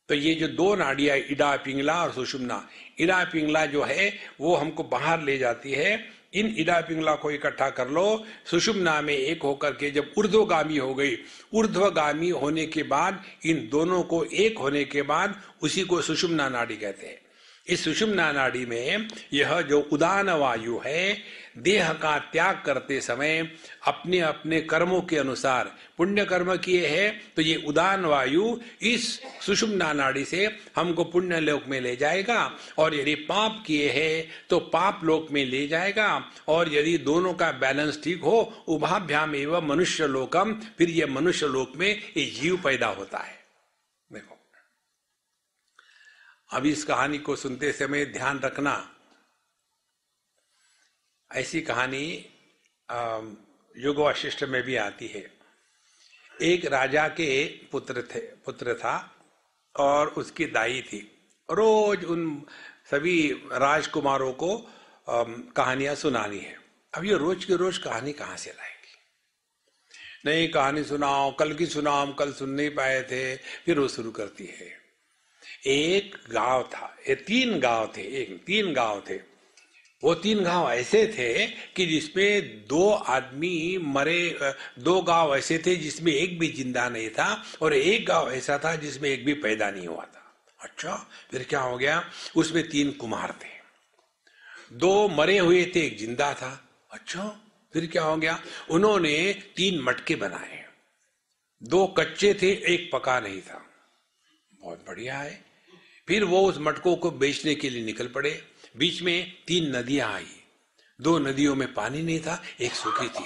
तो ये जो दो नाड़ियाँ, इडा, पिंगला और सुषुम्ना, इडा, पिंगला जो है, वो हमको बाहर ले जाती है इन इला पिंगला को इकट्ठा कर लो। सुषुम्ना में एक होकर के जब ऊर्ध्वगामी हो गई, ऊर्ध्वगामी होने के बाद, इन दोनों को एक होने के बाद, उसी को सुषुम्ना नाड़ी कहते हैं। इस सुषुम्ना नाड़ी में यह जो उदान वायु है देह का त्याग करते समय अपने अपने कर्मों के अनुसार, पुण्य कर्म किए हैं तो ये उदान वायु इस सुषुम्ना नाड़ी से हमको पुण्य लोक में ले जाएगा। और यदि पाप किए हैं तो पाप लोक में ले जाएगा। और यदि दोनों का बैलेंस ठीक हो, उभाभ्याम एवं मनुष्य लोकम, फिर ये मनुष्य लोक में ये जीव पैदा होता है। देखो। अब इस कहानी को सुनते समय ध्यान रखना। ऐसी कहानी युग वशिष्ठ में भी आती है। एक राजा के पुत्र थे, पुत्र था और उसकी दाई थी। रोज उन सभी राजकुमारों को कहानियाँ सुनानी है। अब ये रोज के रोज कहानी कहाँ से लाएगी? नहीं कहानी सुनाओ कल की सुनाओ हम कल सुन नहीं पाए थे, फिर वो शुरू करती है। एक गाँव था, ये तीन गाँव थे, एक तीन गाँव थे। वो तीन गाँव ऐसे थे कि जिसमें दो आदमी मरे, दो गाँव ऐसे थे जिसमें एक भी ज़िंदा नहीं था और एक गाँव ऐसा था जिसमें एक भी पैदा नहीं हुआ था। अच्छा फिर क्या हो गया? उसमें तीन कुमार थे। दो मरे हुए थे, एक ज़िंदा था। अच्छा फिर क्या हो गया? उन्होंने तीन मटके बनाए। दो कच्चे थे, एक पका नहीं था। बहुत बढ़िया है। फिर वो उस मटकों को बेचने के लिए निकल पड़े। बीच में तीन नदियाँ आई। दो नदियों में पानी नहीं था, एक सूखी थी।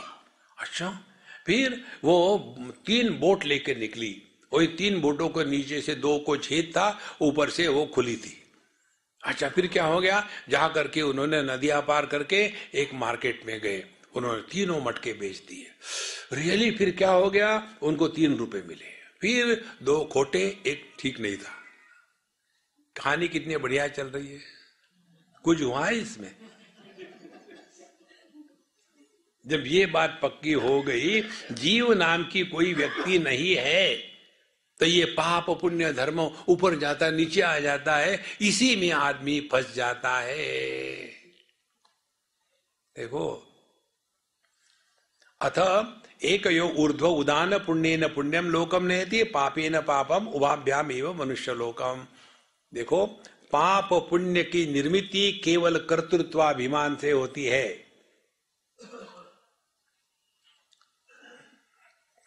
अच्छा फिर वो तीन बोट लेकर निकली। वही तीन बोटों के नीचे से दो को छेद था, ऊपर से वो खुली थी। अच्छा फिर क्या हो गया? जा करके उन्होंने नदियाँ पार करके एक मार्केट में गए। उन्होंने तीनों मटके बेच दिए। रियली फिर क्या हो गया? उनको तीन रुपए मिले। फिर दो खोटे, एक ठीक नहीं था। कहानी कितनी बढ़िया चल रही है। कुछ हुआ है इसमें? जब ये बात पक्की हो गई, जीव नाम की कोई व्यक्ति नहीं है तो ये पाप, पुण्य, धर्म ऊपर जाता, नीचे आ जाता है, इसी में आदमी फंस जाता है। देखो, अथ एक यो ऊर्ध्व उदान पुण्य न पुण्यम लोकम नहीं पापे न पापम उभाभ्याम एवं मनुष्य लोकम देखो पाप पुण्य की निर्मित केवल कर्तृत्वाभिमान से होती है।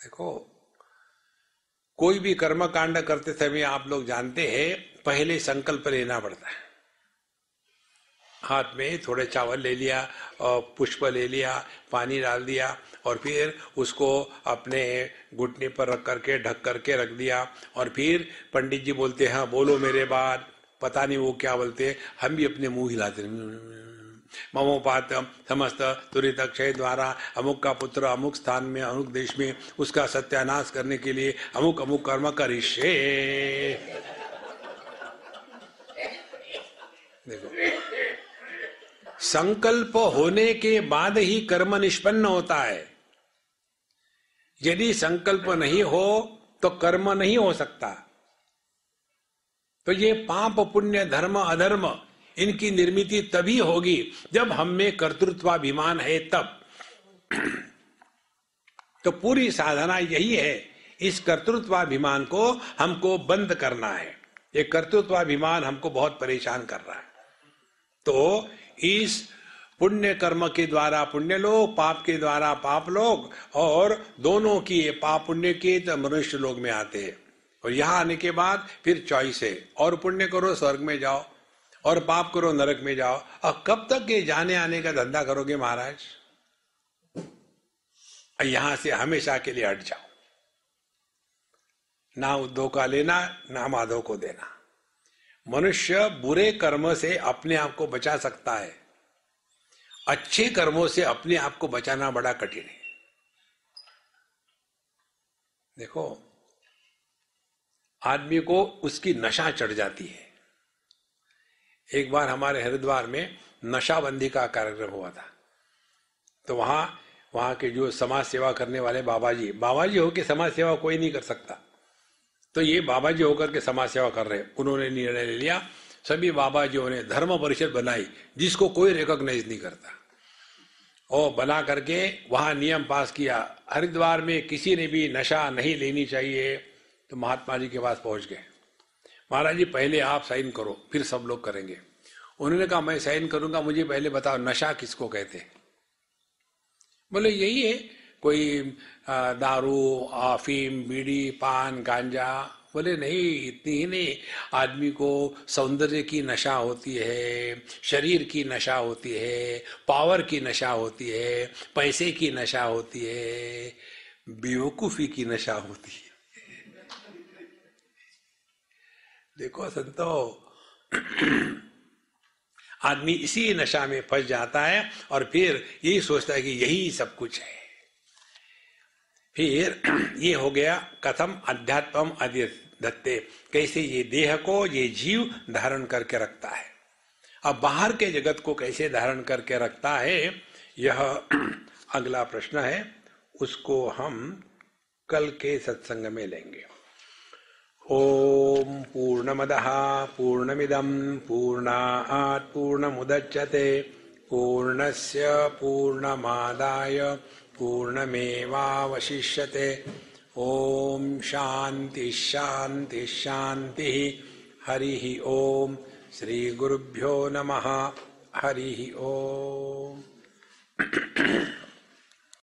देखो कोई भी कर्म कांड करते समय आप लोग जानते हैं पहले संकल्प लेना पड़ता है। हाथ में थोड़े चावल ले लिया और पुष्प ले लिया पानी डाल दिया और फिर उसको अपने घुटने पर रख करके ढक करके रख दिया और फिर पंडित जी बोलते हैं हाँ, बोलो मेरे बाद पता नहीं वो क्या बोलते हम भी अपने मुँह हिलाते ममोपात समस्त तुरित क्षय द्वारा अमुक का पुत्र अमुक स्थान में, अमुक देश में उसका सत्यानाश करने के लिए अमुक अमुक कर्म करिष्ये। देखो। संकल्प होने के बाद ही कर्म निष्पन्न होता है। यदि संकल्प नहीं हो तो कर्म नहीं हो सकता। तो ये पाप, पुण्य, धर्म, अधर्म, इनकी निर्मित तभी होगी जब हम में कर्तृत्वाभिमान है तब। तो पूरी साधना यही है, इस कर्तृत्वाभिमान को हमको बंद करना है। ये कर्तृत्वाभिमान हमको बहुत परेशान कर रहा है। तो इस पुण्य कर्म के द्वारा पुण्य लोग, पाप के द्वारा पाप लोग, और दोनों की पाप पुण्य के तो मनुष्य लोग में आते हैं। और यहाँ आने के बाद फिर चॉइस है। और पुण्य करो, स्वर्ग में जाओ। और पाप करो, नरक में जाओ। और कब तक ये जाने आने का धंधा करोगे महाराज? यहाँ से हमेशा के लिए हट जाओ। ना उद्धव का लेना, ना माधव को देना। मनुष्य बुरे कर्म से अपने आप को बचा सकता है। अच्छे कर्मों से अपने आप को बचाना बड़ा कठिन है। देखो आदमी को उसकी नशा चढ़ जाती है। एक बार हमारे हरिद्वार में नशाबंदी का कार्यक्रम हुआ था। तो वहाँ वहाँ के जो समाज सेवा करने वाले बाबा जी बाबा जी होकर समाज सेवा कोई नहीं कर सकता। तो ये बाबा जी होकर के समाज सेवा कर रहे उन्होंने निर्णय ले लिया, सभी बाबा जी ने धर्म परिषद बनाई, जिसको कोई रिकॉग्नाइज नहीं करता। और बना करके वहाँ नियम पास किया। हरिद्वार में किसी ने भी नशा नहीं लेनी चाहिए। तो महात्मा जी के पास पहुँच गए। महाराज जी, पहले आप साइन करो, फिर सब लोग करेंगे। उन्होंने कहा, मैं साइन करूँगा, मुझे पहले बताओ, नशा किसको कहते बोले, यही है, कोई दारू अफीम बीड़ी, पान, गांजा। बोले, नहीं, इतनी ही नहीं। आदमी को सौंदर्य की नशा होती है, शरीर की नशा होती है, पावर की नशा होती है, पैसे की नशा होती है, बेवकूफ़ी की नशा होती है। देखो संतो आदमी इसी नशा में फंस जाता है और फिर यही सोचता है कि यही सब कुछ है। फिर ये हो गया कथम अध्यात्म दत्ते कैसे ये देह को, ये जीव धारण करके रखता है। अब बाहर के जगत को कैसे धारण करके रखता है, यह अगला प्रश्न है। उसको हम कल के सत्संग में लेंगे। ओम पूर्णमद पूर्णमिदम पूर्णात् पूर्णमुदच्यते पूर्णस्य पूर्णमादाय पूर्णमेवावशिष्यते। ओम शांति शांति शांति हरि ओम श्री गुरुभ्यो नमः। हरि ओम